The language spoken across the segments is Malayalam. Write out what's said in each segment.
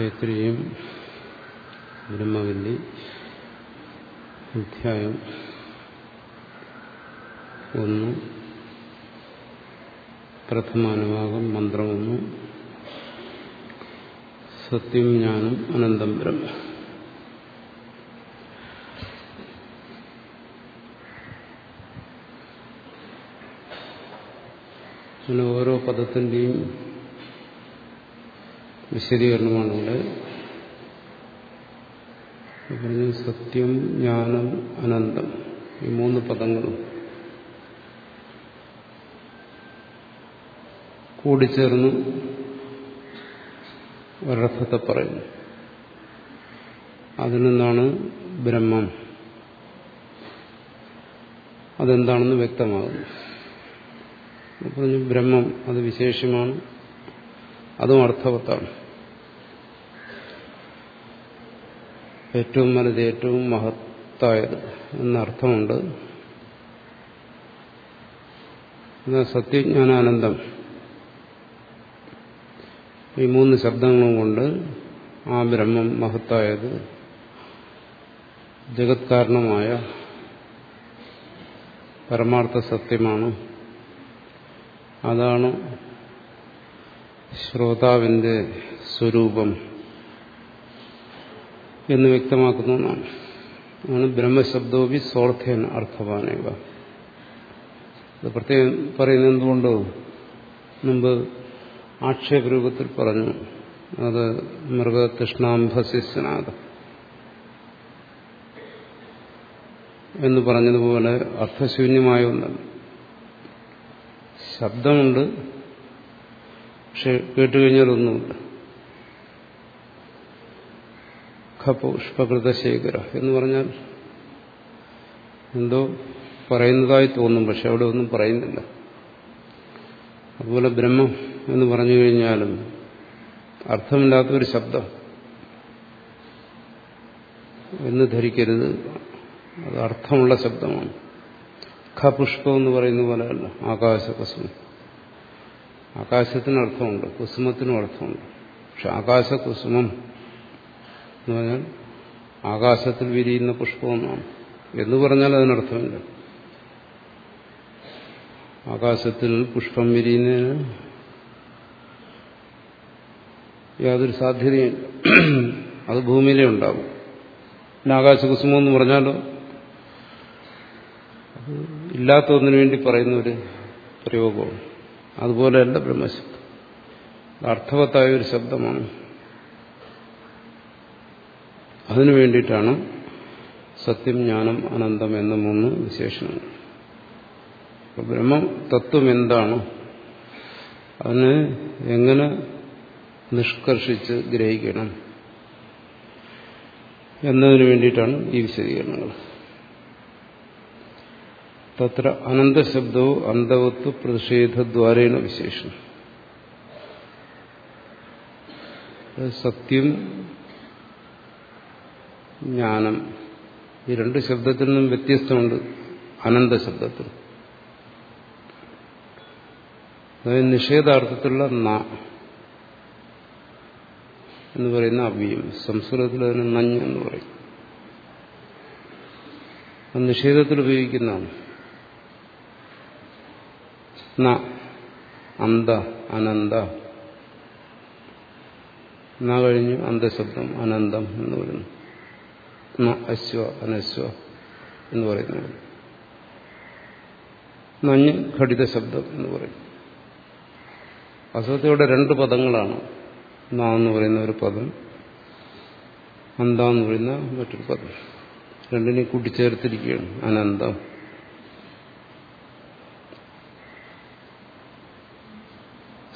തൈത്രിയും ബ്രഹ്മവില്ലി അധ്യായം ഒന്ന്. പ്രഥമാനുഭാഗം മന്ത്രം ഒന്ന്. സത്യം ജ്ഞാനം അനന്തം ബ്രഹ്മ. ഓരോ പദത്തിന്റെയും വിശദീകരണമാണ് ഇവിടെ പറഞ്ഞു സത്യം ജ്ഞാനം അനന്തം ഈ മൂന്ന് പദങ്ങളും കൂടിച്ചേർന്ന് ഒരർത്ഥത്തെ പറയുന്നു. അതിൽ നിന്നാണ് ബ്രഹ്മം. അതെന്താണെന്ന് വ്യക്തമാകുന്നു. പറഞ്ഞു ബ്രഹ്മം അത് വിശേഷമാണ്. അതും അർത്ഥവത്താണ്. ഏറ്റവും വലുത് ഏറ്റവും മഹത്തായത് എന്നർത്ഥമുണ്ട്. എന്നാൽ സത്യജ്ഞാനാനന്ദം. ഈ മൂന്ന് ശബ്ദങ്ങളും കൊണ്ട് ആ ബ്രഹ്മം മഹത്തായത് ജഗത് കാരണമായ പരമാർത്ഥ സത്യമാണ്. അതാണ് ശ്രോതാവിന്റെ സ്വരൂപം എന്ന് വ്യക്തമാക്കുന്ന ഒന്നാണ്. ആണ് ബ്രഹ്മശബ്ദോപി സ്വാർത്ഥേന അർത്ഥവാനേവ അത് പ്രത്യേകം പറയുന്നത് എന്തുകൊണ്ടോ? മുമ്പ് ആക്ഷേപരൂപത്തിൽ പറഞ്ഞു അത് മൃഗതൃഷ്ണാംഭസിസ്നാഥ എന്ന് പറഞ്ഞതുപോലെ അർത്ഥശൂന്യമായ ഒന്നല്ല. ശബ്ദമുണ്ട് പക്ഷെ കേട്ടുകഴിഞ്ഞാലൊന്നുമില്ല ഖപുഷ്പകൃതശേഖര എന്ന് പറഞ്ഞാൽ എന്തോ പറയുന്നതായി തോന്നും പക്ഷെ അവിടെ ഒന്നും പറയുന്നില്ല. അതുപോലെ ബ്രഹ്മം എന്ന് പറഞ്ഞു കഴിഞ്ഞാലും അർത്ഥമില്ലാത്ത ഒരു ശബ്ദം എന്ന് ധരിക്കരുത്. അത് അർത്ഥമുള്ള ശബ്ദമാണ്. ഖപുഷ്പം എന്ന് പറയുന്ന പോലെയല്ല ആകാശകുസുമം ആകാശത്തിന് അർത്ഥമുണ്ട് കുസുമത്തിനും അർത്ഥമുണ്ട് പക്ഷെ ആകാശകുസുമം എന്ന് പറഞ്ഞാൽ ആകാശത്തിൽ വിരിയുന്ന പുഷ്പമെന്നാണ്. എന്ന് പറഞ്ഞാൽ അതിനർത്ഥമില്ല. ആകാശത്തിൽ പുഷ്പം വിരിയുന്നതിന് യാതൊരു സാധ്യതയില്ല അത് ഭൂമിയിലേ ഉണ്ടാവും. പിന്നെ ആകാശകുസുമം എന്ന് പറഞ്ഞാലോ ഇല്ലാത്ത ഒന്നിനു വേണ്ടി പറയുന്ന ഒരു പ്രയോഗമാണ്. അതുപോലെയല്ല ബ്രഹ്മശബ്ദം അർത്ഥവത്തായ ഒരു ശബ്ദമാണ്. അതിനു വേണ്ടിയിട്ടാണ് സത്യം ജ്ഞാനം അനന്തം എന്ന മൂന്ന് വിശേഷണങ്ങൾ. ബ്രഹ്മ തത്വം എന്താണ്? അതിന് എങ്ങനെ നിഷ്കർഷിച്ച് ഗ്രഹിക്കണം എന്നതിന് വേണ്ടിയിട്ടാണ് ഈ വിശദീകരണങ്ങൾ. തത്ര അനന്തശബ്ദവും അന്തവത്വ പ്രതിഷേധദ്വാരേണ വിശേഷം സത്യം ജ്ഞാനം ഈ രണ്ട് ശബ്ദത്തിൽ നിന്നും വ്യത്യസ്തമുണ്ട് അനന്ത ശബ്ദത്തിൽ നിഷേധാർത്ഥത്തിലുള്ള ന എന്ന് പറയുന്ന അവ്യം സംസ്കൃതത്തിൽ അതിന് നഞ്ഞ് എന്ന് പറയും. നിഷേധത്തിൽ ഉപയോഗിക്കുന്നതാണ്. ന അന്ത അനന്ത. ന കഴിഞ്ഞു അന്തശബ്ദം അനന്തം എന്ന് പറയുന്നു. ന അശ്വ അനശ്വ എന്ന് പറയുന്നു. നഞ്ഞ് ഘടിത ശബ്ദം എന്ന് പറയും അസുഖത്തിലൂടെ രണ്ട് പദങ്ങളാണ്. ന എന്ന് പറയുന്ന ഒരു പദം അന്ത എന്ന് പറയുന്ന മറ്റൊരു പദം. രണ്ടിനെ കൂട്ടിച്ചേർത്തിരിക്കുകയാണ്. അനന്തം.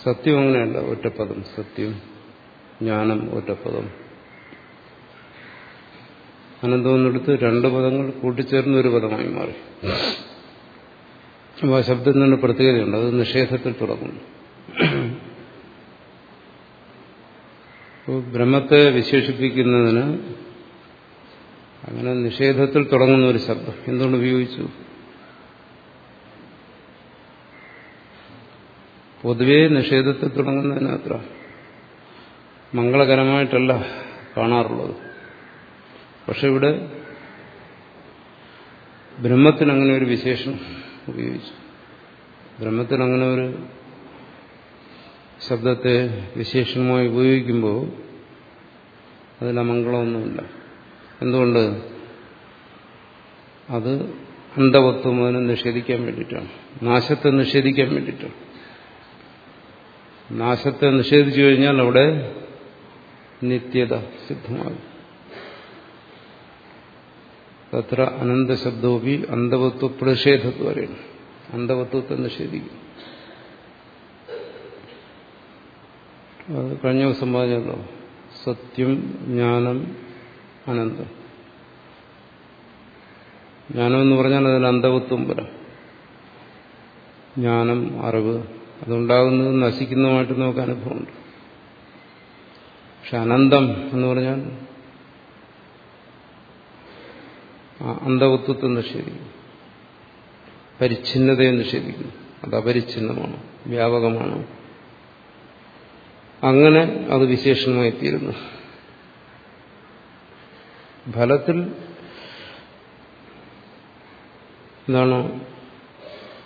സത്യം അങ്ങനെയല്ല ഒറ്റപ്പദം. സത്യം ജ്ഞാനം ഒറ്റപ്പദം. അനന്തമെന്നെടുത്ത് രണ്ട് പദങ്ങൾ കൂട്ടിച്ചേർന്ന ഒരു പദമായി മാറി. അപ്പോൾ ആ ശബ്ദം തന്നെ പ്രത്യേകതയുണ്ട്. അത് നിഷേധത്തിൽ തുടങ്ങുന്നു. ബ്രഹ്മത്തെ വിശേഷിപ്പിക്കുന്നതിന് അങ്ങനെ നിഷേധത്തിൽ തുടങ്ങുന്ന ഒരു ശബ്ദം. എന്തുകൊണ്ട് ഉപയോഗിച്ചു? പൊതുവേ നിഷേധത്തിൽ തുടങ്ങുന്നതിന് അത്ര മംഗളകരമായിട്ടല്ല കാണാറുള്ളത്. പക്ഷെ ഇവിടെ ബ്രഹ്മത്തിന് അങ്ങനെ ഒരു വിശേഷം ഉപയോഗിച്ചു. ബ്രഹ്മത്തിന് അങ്ങനെ ഒരു ശബ്ദത്തെ വിശേഷമായി ഉപയോഗിക്കുമ്പോൾ അതിൽ അമംഗളമൊന്നുമില്ല. എന്തുകൊണ്ട്? അത് അന്ധവത്വം അതിനെ നിഷേധിക്കാൻ വേണ്ടിയിട്ടാണ്. നാശത്തെ നിഷേധിക്കാൻ വേണ്ടിയിട്ടാണ്. നാശത്തെ നിഷേധിച്ചു കഴിഞ്ഞാൽ അവിടെ നിത്യത സിദ്ധമാകും. തത്ര അനന്തശബ്ദോപി അന്ധവത്വ പ്രതിഷേധത്വരെയാണ് അന്ധവത്വത്തെ നിഷേധിക്കും. അത് കഴിഞ്ഞ ദിവസം പറഞ്ഞല്ലോ സത്യം ജ്ഞാനം അനന്തം. ജ്ഞാനം എന്ന് പറഞ്ഞാൽ അതിന് അന്ധവത്വം വരാം. ജ്ഞാനം അറിവ് അതുണ്ടാകുന്നത് നശിക്കുന്നതുമായിട്ട് നമുക്ക് അനുഭവമുണ്ട്. പക്ഷെ അനന്തം എന്ന് പറഞ്ഞാൽ അന്ധവത്വത്തെ നിഷേധിക്കും പരിച്ഛിന്നതയെ നിഷേധിക്കുന്നു അത് അപരിച്ഛിന്നമാണ് വ്യാപകമാണ്. അങ്ങനെ അത് വിശേഷണമായി തീരുന്നു ഫലത്തിൽ എന്താണ്?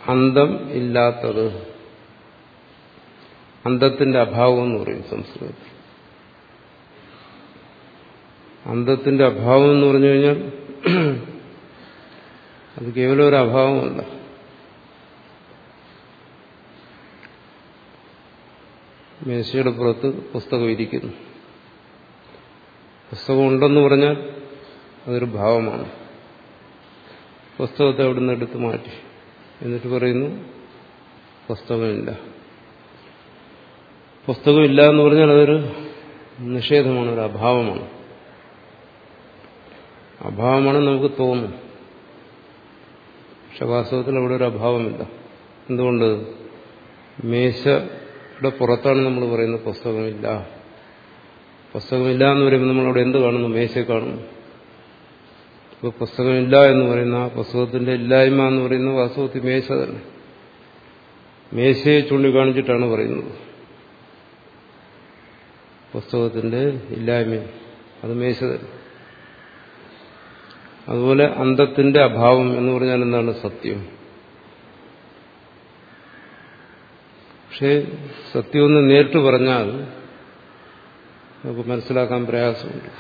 അന്തം ഇല്ലാത്തത്. അന്തത്തിന്റെ അഭാവം എന്ന് പറയും സംസ്കൃതത്തിൽ. അന്തത്തിന്റെ അഭാവം എന്ന് പറഞ്ഞു കഴിഞ്ഞാൽ അത് കേവലം ഒരു അഭാവമല്ല. മേശയുടെ പുറത്ത് പുസ്തകം ഇരിക്കുന്നു. പുസ്തകം ഉണ്ടെന്ന് പറഞ്ഞാൽ അതൊരു ഭാവമാണ്. പുസ്തകത്തെ അവിടുന്ന് എടുത്ത് മാറ്റി. എന്നിട്ട് പറയുന്നു പുസ്തകമില്ല. പുസ്തകമില്ല എന്ന് പറഞ്ഞാൽ അതൊരു നിഷേധമാണ് ഒരു അഭാവമാണ്. അഭാവമാണ് നമുക്ക് തോന്നും. പക്ഷെ വാസ്തവത്തിൽ അവിടെ ഒരു അഭാവമില്ല. എന്തുകൊണ്ട്? മേശയുടെ പുറത്താണ് നമ്മൾ പറയുന്നത് പുസ്തകമില്ല. പുസ്തകമില്ല എന്ന് പറയുമ്പോൾ നമ്മളവിടെ എന്ത് കാണുന്നു? മേശ കാണുന്നു. ഇപ്പോൾ പുസ്തകമില്ല എന്ന് പറയുന്ന ആ പുസ്തകത്തിന്റെ ഇല്ലായ്മ എന്ന് പറയുന്ന വാസ്തവത്തിൽ മേശ തന്നെ. മേശയെ ചൂണ്ടിക്കാണിച്ചിട്ടാണ് പറയുന്നത്. പുസ്തകത്തിന്റെ ഇല്ലായ്മ. അത് മേശ തന്നെ അതുപോലെ അന്തത്തിന്റെ അഭാവം എന്ന് പറഞ്ഞാൽ എന്താണ്? സത്യം. പക്ഷേ സത്യമൊന്ന് നേരിട്ട് പറഞ്ഞാൽ നമുക്ക് മനസ്സിലാക്കാൻ പ്രയാസമുണ്ട്.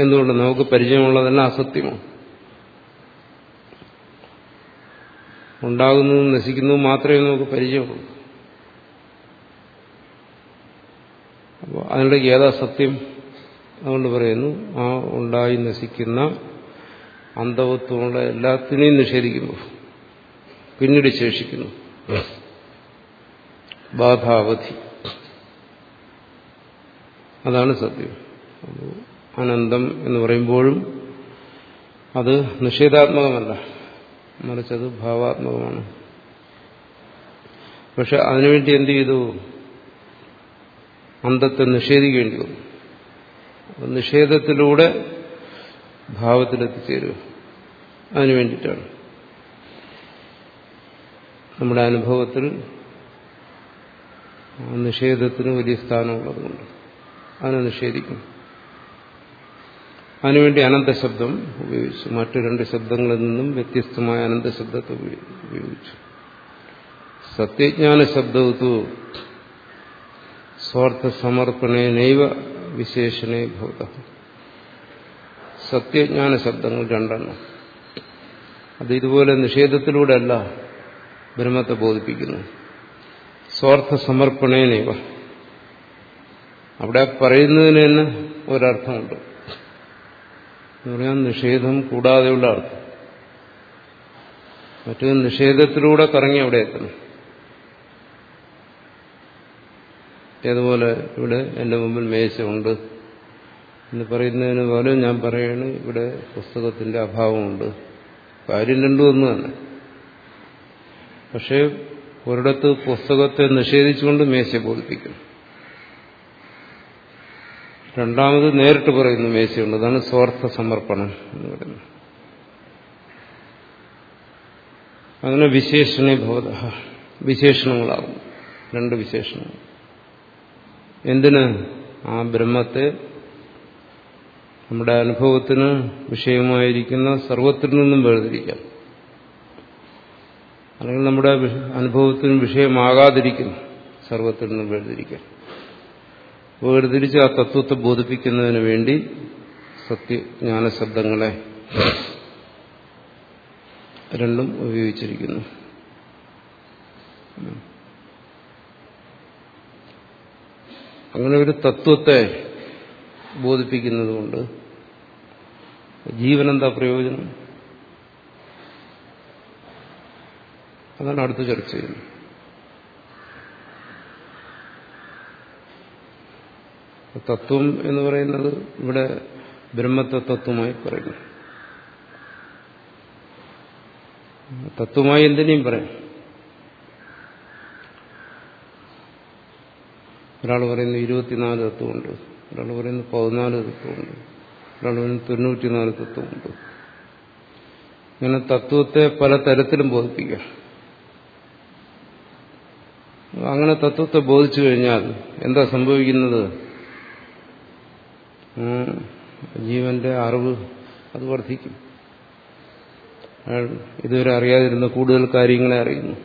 എന്തുകൊണ്ട്? നമുക്ക് പരിചയമുള്ളതെല്ലാം അസത്യമാണ്. ഉണ്ടാകുന്നതും നശിക്കുന്നതും മാത്രമേ നമുക്ക് പരിചയമുള്ളൂ. അപ്പോൾ അതിന്റെ ഏതാ സത്യം അതുകൊണ്ട് പറയുന്നു ആ ഉണ്ടായി നശിക്കുന്ന അന്ധവത്വമുള്ള എല്ലാത്തിനെയും നിഷേധിക്കുന്നു. പിന്നീട് ശേഷിക്കുന്നു. ബാധാവധി. അതാണ് സത്യം. അനന്തം എന്ന് പറയുമ്പോഴും അത് നിഷേധാത്മകമല്ല. മറിച്ചത് ഭാവാത്മകമാണ്. പക്ഷെ അതിനുവേണ്ടി എന്ത് ചെയ്തു? അന്തത്തെ നിഷേധിക്കേണ്ടി വന്നു. നിഷേധത്തിലൂടെ ഭാവത്തിലെത്തിച്ചേരുക. അതിനു വേണ്ടിയിട്ടാണ്. നമ്മുടെ അനുഭവത്തിൽ നിഷേധത്തിന് വലിയ സ്ഥാനമുള്ളതുകൊണ്ട് അതിനെ നിഷേധിക്കും അതിനുവേണ്ടി അനന്തശബ്ദം ഉപയോഗിച്ചു. മറ്റു രണ്ട് ശബ്ദങ്ങളിൽ നിന്നും വ്യത്യസ്തമായ അനന്തശബ്ദത്തെ ഉപയോഗിച്ചു. സത്യജ്ഞാന ശബ്ദത്തു സ്വാർത്ഥ സമർപ്പണേനൈവ വിശേഷണേ ഭൂത. സത്യജ്ഞാന ശബ്ദങ്ങൾ രണ്ടെണ്ണം. അത് ഇതുപോലെ നിഷേധത്തിലൂടെ അല്ല ബ്രഹ്മത്തെ ബോധിപ്പിക്കുന്നു. സ്വാർത്ഥ സമർപ്പണേനൈവ അവിടെ പറയുന്നതിന് തന്നെ ഒരർത്ഥമുണ്ട്. എന്ന് പറയാൻ നിഷേധം കൂടാതെയുള്ള അർത്ഥം. മറ്റൊരു നിഷേധത്തിലൂടെ കറങ്ങി അവിടെ എത്തണം. ഏതുപോലെ ഇവിടെ എന്റെ മുമ്പിൽ മേശയുണ്ട് എന്ന് പറയുന്നതിന് പോലെ ഞാൻ പറയാണ് ഇവിടെ പുസ്തകത്തിന്റെ അഭാവമുണ്ട്. കാര്യം രണ്ടും ഒന്ന് തന്നെ. പക്ഷേ ഒരിടത്ത് പുസ്തകത്തെ നിഷേധിച്ചുകൊണ്ട് മേശ ബോധിപ്പിക്കുന്നു രണ്ടാമത് നേരിട്ട് പറയുന്നു മേശയുണ്ട്. അതാണ് സ്വാർത്ഥ സമർപ്പണം എന്ന് പറയുന്നത്. അങ്ങനെ വിശേഷണേ ഭവത വിശേഷണങ്ങളാകും രണ്ട് വിശേഷണങ്ങൾ. എന്തിന് ആ ബ്രഹ്മത്തെ നമ്മുടെ അനുഭവത്തിന് വിഷയമായിരിക്കുന്ന സർവത്തിൽ നിന്നും വേർതിരിക്കാം. അല്ലെങ്കിൽ നമ്മുടെ അനുഭവത്തിന് വിഷയമാകാതിരിക്കുന്നു സർവത്തിൽ നിന്നും വേർതിരിക്കാം വേർതിരിച്ച് ആ തത്വത്തെ ബോധിപ്പിക്കുന്നതിന് വേണ്ടി സത്യജ്ഞാന ശബ്ദങ്ങളെ രണ്ടും ഉപയോഗിച്ചിരിക്കുന്നു. അങ്ങനെ ഒരു തത്വത്തെ ബോധിപ്പിക്കുന്നതുകൊണ്ട് ജീവനെന്താ പ്രയോജനം? അതാണ് അടുത്ത ചർച്ച ചെയ്യുന്നത്. തത്വം എന്ന് പറയുന്നത് ഇവിടെ ബ്രഹ്മത്തെ തത്വമായി പറയുന്നു. തത്വമായി എന്തിനേയും പറയാം. ഒരാൾ പറയുന്നു ഇരുപത്തിനാല് തത്വമുണ്ട്. ഒരാൾ പറയുന്നു പതിനാല് തത്വമുണ്ട്. ഒരാൾ പറയുന്നു തൊണ്ണൂറ്റിനാല് തത്വമുണ്ട്. ഇങ്ങനെ തത്വത്തെ പല തരത്തിലും ബോധിപ്പിക്കുക. അങ്ങനെ തത്വത്തെ ബോധിച്ചു കഴിഞ്ഞാൽ എന്താ സംഭവിക്കുന്നത്? ജീവന്റെ അറിവ് അത് വർദ്ധിക്കും. ഇതുവരെ അറിയാതിരുന്ന കൂടുതൽ കാര്യങ്ങളെ അറിയുന്നു.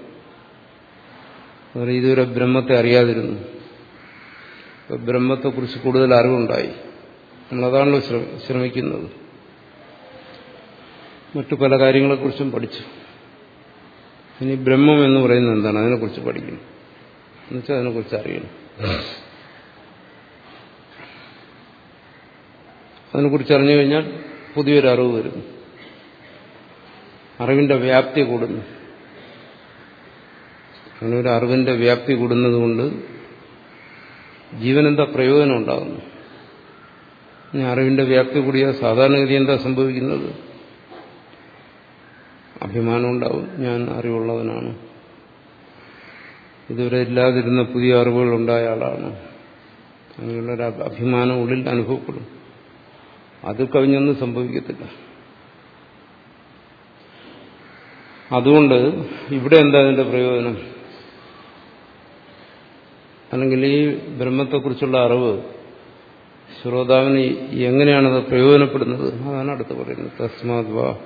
ഇതുവരെ ബ്രഹ്മത്തെ അറിയാതിരുന്നു. ബ്രഹ്മത്തെക്കുറിച്ച് കൂടുതൽ അറിവുണ്ടായി. നമ്മളതാണല്ലോ ശ്രമിക്കുന്നത്. മറ്റു പല കാര്യങ്ങളെക്കുറിച്ചും പഠിച്ചു. ഇനി ബ്രഹ്മം എന്ന് പറയുന്നത് എന്താണ്? അതിനെക്കുറിച്ച് പഠിക്കണം എന്നുവെച്ചാൽ അതിനെക്കുറിച്ച് അറിയണം. അതിനെക്കുറിച്ച് അറിഞ്ഞു കഴിഞ്ഞാൽ പുതിയൊരു അറിവ് വരുന്നു. അറിവിന്റെ വ്യാപ്തി കൂടുന്നു. അങ്ങനെ ഒരു അറിവിന്റെ വ്യാപ്തി കൂടുന്നത് കൊണ്ട് ജീവനെന്താ പ്രയോജനം ഉണ്ടാകുന്നു? അറിവിന്റെ വ്യാപ്തി കൂടിയ സാധാരണഗതി എന്താ സംഭവിക്കുന്നത്? അഭിമാനം ഉണ്ടാവും. ഞാൻ അറിവുള്ളവനാണ്. ഇതുവരെ ഇല്ലാതിരുന്ന പുതിയ അറിവുകൾ ഉണ്ടായ ആളാണ്. അങ്ങനെയുള്ള ഒരു അഭിമാനം ഉള്ളിൽ അനുഭവപ്പെടും. അത് കവിഞ്ഞൊന്നും സംഭവിക്കത്തില്ല. അതുകൊണ്ട് ഇവിടെ എന്താ അതിന്റെ പ്രയോജനം? അല്ലെങ്കിൽ ഈ ബ്രഹ്മത്തെക്കുറിച്ചുള്ള അറിവ് ശ്രോതാവിന് എങ്ങനെയാണത് പ്രയോജനപ്പെടുന്നത്? അതാണ് അടുത്ത് പറയുന്നത്. തസ്മാത് വാ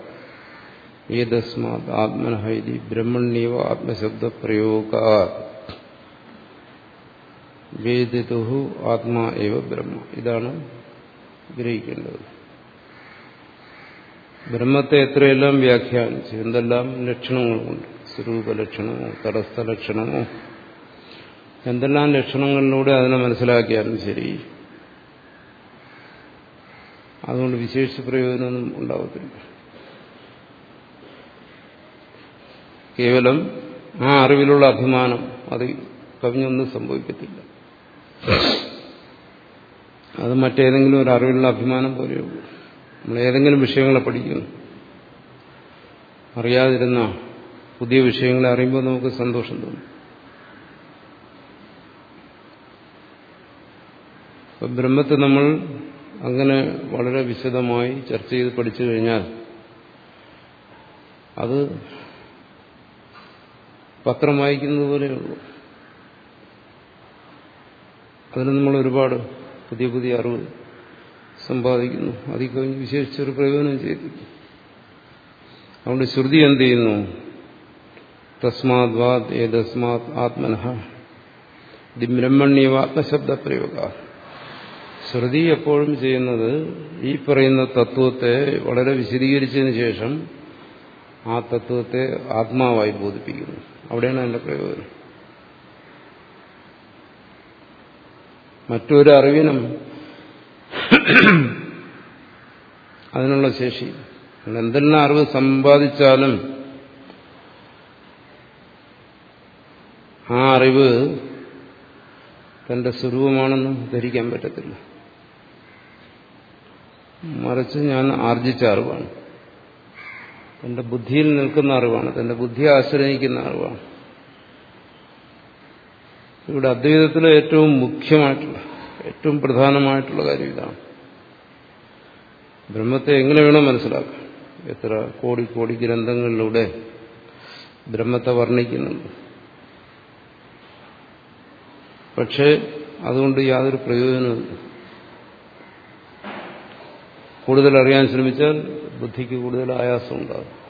ഏതസ്മാത് ആത്മനഹൈതി ബ്രഹ്മണ്യവ ആത്മശബ്ദ പ്രയോഗ വേദിതുഹു ആത്മാ ഏവ ബ്രഹ്മ. ഇതാണ് ഗ്രഹിക്കേണ്ടത്. ബ്രഹ്മത്തെ എത്രയെല്ലാം വ്യാഖ്യാനിച്ചു? എന്തെല്ലാം ലക്ഷണങ്ങളുമുണ്ട്? സ്വരൂപ ലക്ഷണമോ തടസ്ഥ ലക്ഷണമോ എന്തെല്ലാം ലക്ഷണങ്ങളിലൂടെ അതിനെ മനസ്സിലാക്കിയാലും ശരി. അതുകൊണ്ട് വിശേഷിച്ച് പ്രയോജനമൊന്നും ഉണ്ടാവത്തില്ല. കേവലം ആ അറിവിലുള്ള അഭിമാനം അത് കവിഞ്ഞൊന്നും സംഭവിക്കത്തില്ല. അത് മറ്റേതെങ്കിലും ഒരു അറിവിലുള്ള അഭിമാനം പോലെയുള്ളൂ നമ്മൾ ഏതെങ്കിലും വിഷയങ്ങളെ പഠിക്കുന്നു. അറിയാതിരുന്ന പുതിയ വിഷയങ്ങളെ അറിയുമ്പോൾ നമുക്ക് സന്തോഷം തോന്നും. ബ്രഹ്മത്തെ നമ്മൾ അങ്ങനെ വളരെ വിശദമായി ചർച്ച ചെയ്ത് പഠിച്ചു കഴിഞ്ഞാൽ അത് പത്രം വായിക്കുന്നത് പോലെയുള്ളൂ അതിന് നമ്മൾ ഒരുപാട് പുതിയ പുതിയ അറിവ് സമ്പാദിക്കുന്നു. അതിൽ കഴിഞ്ഞ് വിശേഷിച്ചൊരു പ്രയോജനം ചെയ്തു അതുകൊണ്ട് ശ്രുതി എന്ത് ചെയ്യുന്നു? തസ്മാത് വാത് ഏതസ്മാത് ആത്മനഃ. ദി ബ്രഹ്മണ്യവാത്മശബ്ദ പ്രയോഗ ശ്രുതി എപ്പോഴും ചെയ്യുന്നത് ഈ പറയുന്ന തത്വത്തെ വളരെ വിശദീകരിച്ചതിന് ശേഷം ആ തത്വത്തെ ആത്മാവായി ബോധിപ്പിക്കുന്നു. അവിടെയാണ് അതിന്റെ പ്രയോജനം. മറ്റൊരു അറിവിനും അതിനുള്ള ശേഷി. എന്തെല്ലാം അറിവ് സമ്പാദിച്ചാലും ആ അറിവ് തന്റെ സ്വരൂപമാണെന്നും ധരിക്കാൻ പറ്റത്തില്ല. മറിച്ച് ഞാൻ ആർജിച്ച അറിവാണ്. തന്റെ ബുദ്ധിയിൽ നിൽക്കുന്ന അറിവാണ്. തന്റെ ബുദ്ധിയെ ആശ്രയിക്കുന്ന അറിവാണ്. ഇവിടെ അദ്വൈതത്തിലെ ഏറ്റവും മുഖ്യമായിട്ടുള്ള ഏറ്റവും പ്രധാനമായിട്ടുള്ള കാര്യം ഇതാണ്. ബ്രഹ്മത്തെ എങ്ങനെ വേണോ മനസ്സിലാക്കാം. എത്ര കോടി കോടി ഗ്രന്ഥങ്ങളിലൂടെ ബ്രഹ്മത്തെ വർണിക്കുന്നുണ്ട്. പക്ഷേ അതുകൊണ്ട് യാതൊരു പ്രയോജനവുമില്ല. കൂടുതൽ അറിയാൻ ശ്രമിച്ചാൽ ബുദ്ധിക്ക് കൂടുതൽ ആയാസം ഉണ്ടാകും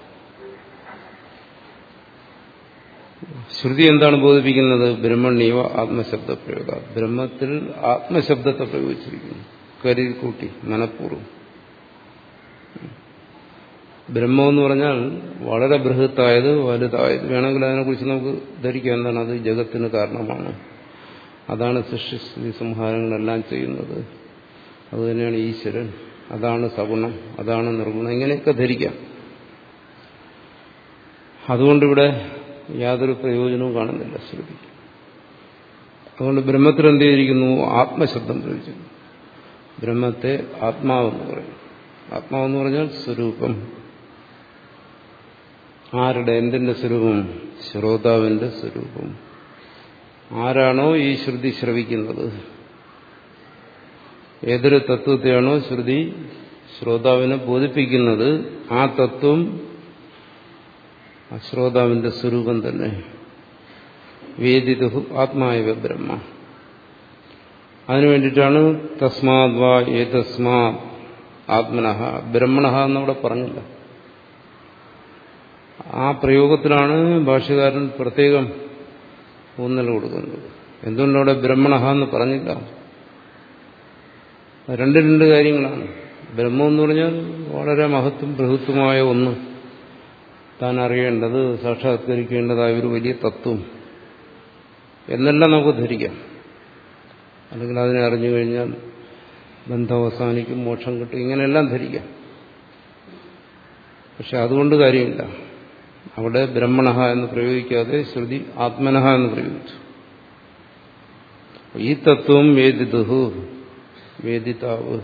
ശ്രുതി എന്താണ് ബോധിപ്പിക്കുന്നത്? ബ്രഹ്മണ്യവ ആത്മശബ്ദ പ്രയോഗ ബ്രഹ്മത്തിൽ ആത്മശബ്ദത്തെ പ്രയോഗിച്ചിരിക്കുന്നു. കരുതി കൂട്ടി മനഃപൂർവം. ബ്രഹ്മം എന്ന് പറഞ്ഞാൽ വളരെ ബൃഹത്തായത് വലുതായത്. വേണമെങ്കിൽ അതിനെക്കുറിച്ച് നമുക്ക് ധരിക്കാം. എന്താണ്? അത് ജഗത്തിന് കാരണമാണ്. അതാണ് സൃഷ്ടി സംഹാരങ്ങളെല്ലാം ചെയ്യുന്നത്. അതുതന്നെയാണ് ഈശ്വരൻ. അതാണ് സഗുണം അതാണ് നിർഗുണം ഇങ്ങനെയൊക്കെ ധരിക്കാം. അതുകൊണ്ടിവിടെ യാതൊരു പ്രയോജനവും കാണുന്നില്ല ശ്രുതി അതുകൊണ്ട് ബ്രഹ്മത്തിൽ എന്ത് ചെയ്തിരിക്കുന്നു? ആത്മശബ്ദം പ്രയോഗിച്ചിരുന്നു ബ്രഹ്മത്തെ ആത്മാവെന്ന് പറയും ആത്മാവെന്ന് പറഞ്ഞാൽ സ്വരൂപം. ആരുടെ? എന്തിന്റെ സ്വരൂപം? ശ്രോതാവിന്റെ സ്വരൂപം. ആരാണോ ഈ ശ്രുതി ശ്രവിക്കുന്നത്? ഏതൊരു തത്വത്തെയാണോ ശ്രുതി ശ്രോതാവിനെ ബോധിപ്പിക്കുന്നത് ആ തത്വം ശ്രോതാവിന്റെ സ്വരൂപം തന്നെ. വേദിതു ആത്മാവ ബ്രഹ്മ. അതിനു വേണ്ടിയിട്ടാണ് തസ്മാത് വാ ഏതസ്മാ ആത്മനഹ ബ്രഹ്മണഹ എന്നവിടെ പറഞ്ഞില്ല. ആ പ്രയോഗത്തിലാണ് ഭാഷകാരൻ പ്രത്യേകം ഊന്നൽ കൊടുക്കുന്നത്. എന്തുകൊണ്ടവിടെ ബ്രഹ്മണഹ എന്ന് പറഞ്ഞില്ല? രണ്ട് രണ്ട് കാര്യങ്ങളാണ്. ബ്രഹ്മം എന്ന് പറഞ്ഞാൽ വളരെ മഹത്വം ബൃഹത്വമായ ഒന്ന്. താൻ അറിയേണ്ടത് സാക്ഷാത്കരിക്കേണ്ടതായ ഒരു വലിയ തത്വം. എന്നെല്ലാം നമുക്ക് ധരിക്കാം. അല്ലെങ്കിൽ അതിനെ അറിഞ്ഞു കഴിഞ്ഞാൽ ബന്ധം അവസാനിക്കും മോക്ഷം കിട്ടും ഇങ്ങനെയെല്ലാം ധരിക്കാം. പക്ഷെ അതുകൊണ്ട് കാര്യമില്ല. അവിടെ ബ്രഹ്മണ എന്ന് പ്രയോഗിക്കാതെ ശ്രുതി ആത്മനഹ എന്ന് പ്രയോഗിച്ചു. ഈ തത്വം വേദിതുഹു വേദിതാവ്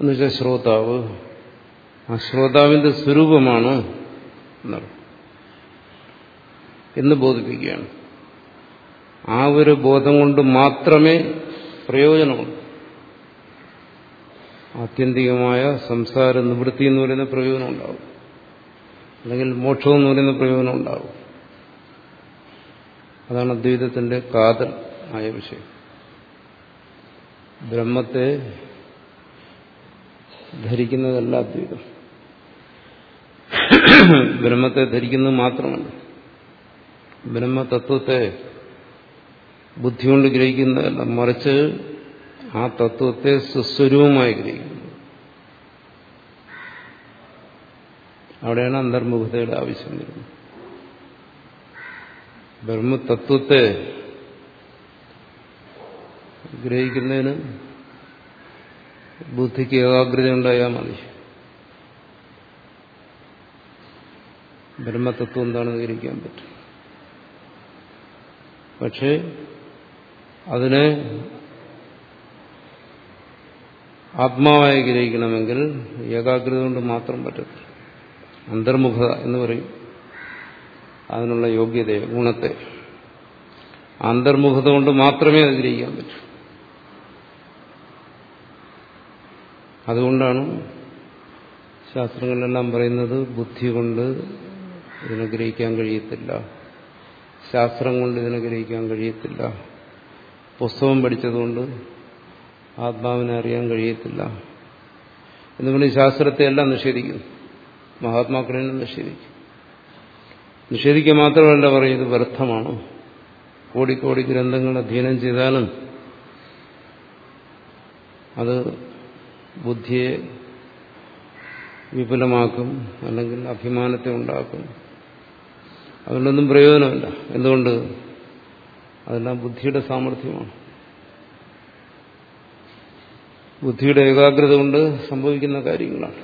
എന്നുവെച്ചാൽ ശ്രോതാവ്. ആ ശ്രോതാവിന്റെ സ്വരൂപമാണ് എന്ന് ബോധിപ്പിക്കുകയാണ്. ആ ഒരു ബോധം കൊണ്ട് മാത്രമേ പ്രയോജനമുള്ളൂ. ആത്യന്തികമായ സംസാര നിവൃത്തി എന്ന് പറയുന്ന പ്രയോജനം ഉണ്ടാവും. അല്ലെങ്കിൽ മോക്ഷം എന്ന് പറയുന്ന പ്രയോജനം ഉണ്ടാവും. അതാണ് അദ്വൈതത്തിന്റെ കാതൽ ആയ വിഷയം. ബ്രഹ്മത്തെ ധരിക്കുന്നതല്ല അദ്വൈതം. ബ്രഹ്മത്തെ ധരിക്കുന്നത് മാത്രമല്ല. ബ്രഹ്മതത്വത്തെ ബുദ്ധി കൊണ്ട് ഗ്രഹിക്കുന്നതല്ല മറിച്ച് ആ തത്വത്തെ സുസ്വരൂപമായി ഗ്രഹിക്കുന്നു. അവിടെയാണ് അന്തർമുഖതയുടെ ആവശ്യം വരുന്നത്. ബ്രഹ്മതത്വത്തെ ഗ്രഹിക്കുന്നതിന് ബുദ്ധിക്ക് ഏകാഗ്രത ഉണ്ടായാൽ മതി. ബ്രഹ്മതത്വം എന്താണെന്ന് ഗ്രഹിക്കാൻ പറ്റും? പക്ഷേ അതിനെ ആത്മാവായി ഗ്രഹിക്കണമെങ്കിൽ ഏകാഗ്രത കൊണ്ട് മാത്രം പറ്റത്തില്ല. അന്തർമുഖത എന്ന് പറയും. അതിനുള്ള യോഗ്യതയെ ഗുണത്തെ. അന്തർമുഖത കൊണ്ട് മാത്രമേ അത് ഗ്രഹിക്കാൻ പറ്റൂ. അതുകൊണ്ടാണ് ശാസ്ത്രങ്ങളെല്ലാം പറയുന്നത് ബുദ്ധി കൊണ്ട് ഇതിനെ ഗ്രഹിക്കാൻ കഴിയത്തില്ല. ശാസ്ത്രം കൊണ്ട് ഇതിനെ ഗ്രഹിക്കാൻ കഴിയത്തില്ല. പുസ്തകം പഠിച്ചതുകൊണ്ട് ആത്മാവിനെ അറിയാൻ കഴിയത്തില്ല. എന്ന് പറഞ്ഞ് ശാസ്ത്രത്തെ എല്ലാം നിഷേധിക്കുന്നു മഹാത്മാക്കളെ നിഷേധിക്കും. നിഷേധിക്കുക മാത്രമല്ല പറയും ഇത് വ്യർത്ഥമാണ്. കോടിക്കോടി ഗ്രന്ഥങ്ങൾ അധ്യയനം ചെയ്താലും അത് ബുദ്ധിയെ വിപുലമാക്കും അല്ലെങ്കിൽ അഭിമാനത്തെ ഉണ്ടാക്കും. അതുകൊണ്ടൊന്നും പ്രയോജനമില്ല. എന്തുകൊണ്ട്? അതെല്ലാം ബുദ്ധിയുടെ സാമർഥ്യമാണ്. ബുദ്ധിയുടെ ഏകാഗ്രത കൊണ്ട് സംഭവിക്കുന്ന കാര്യങ്ങളാണ്.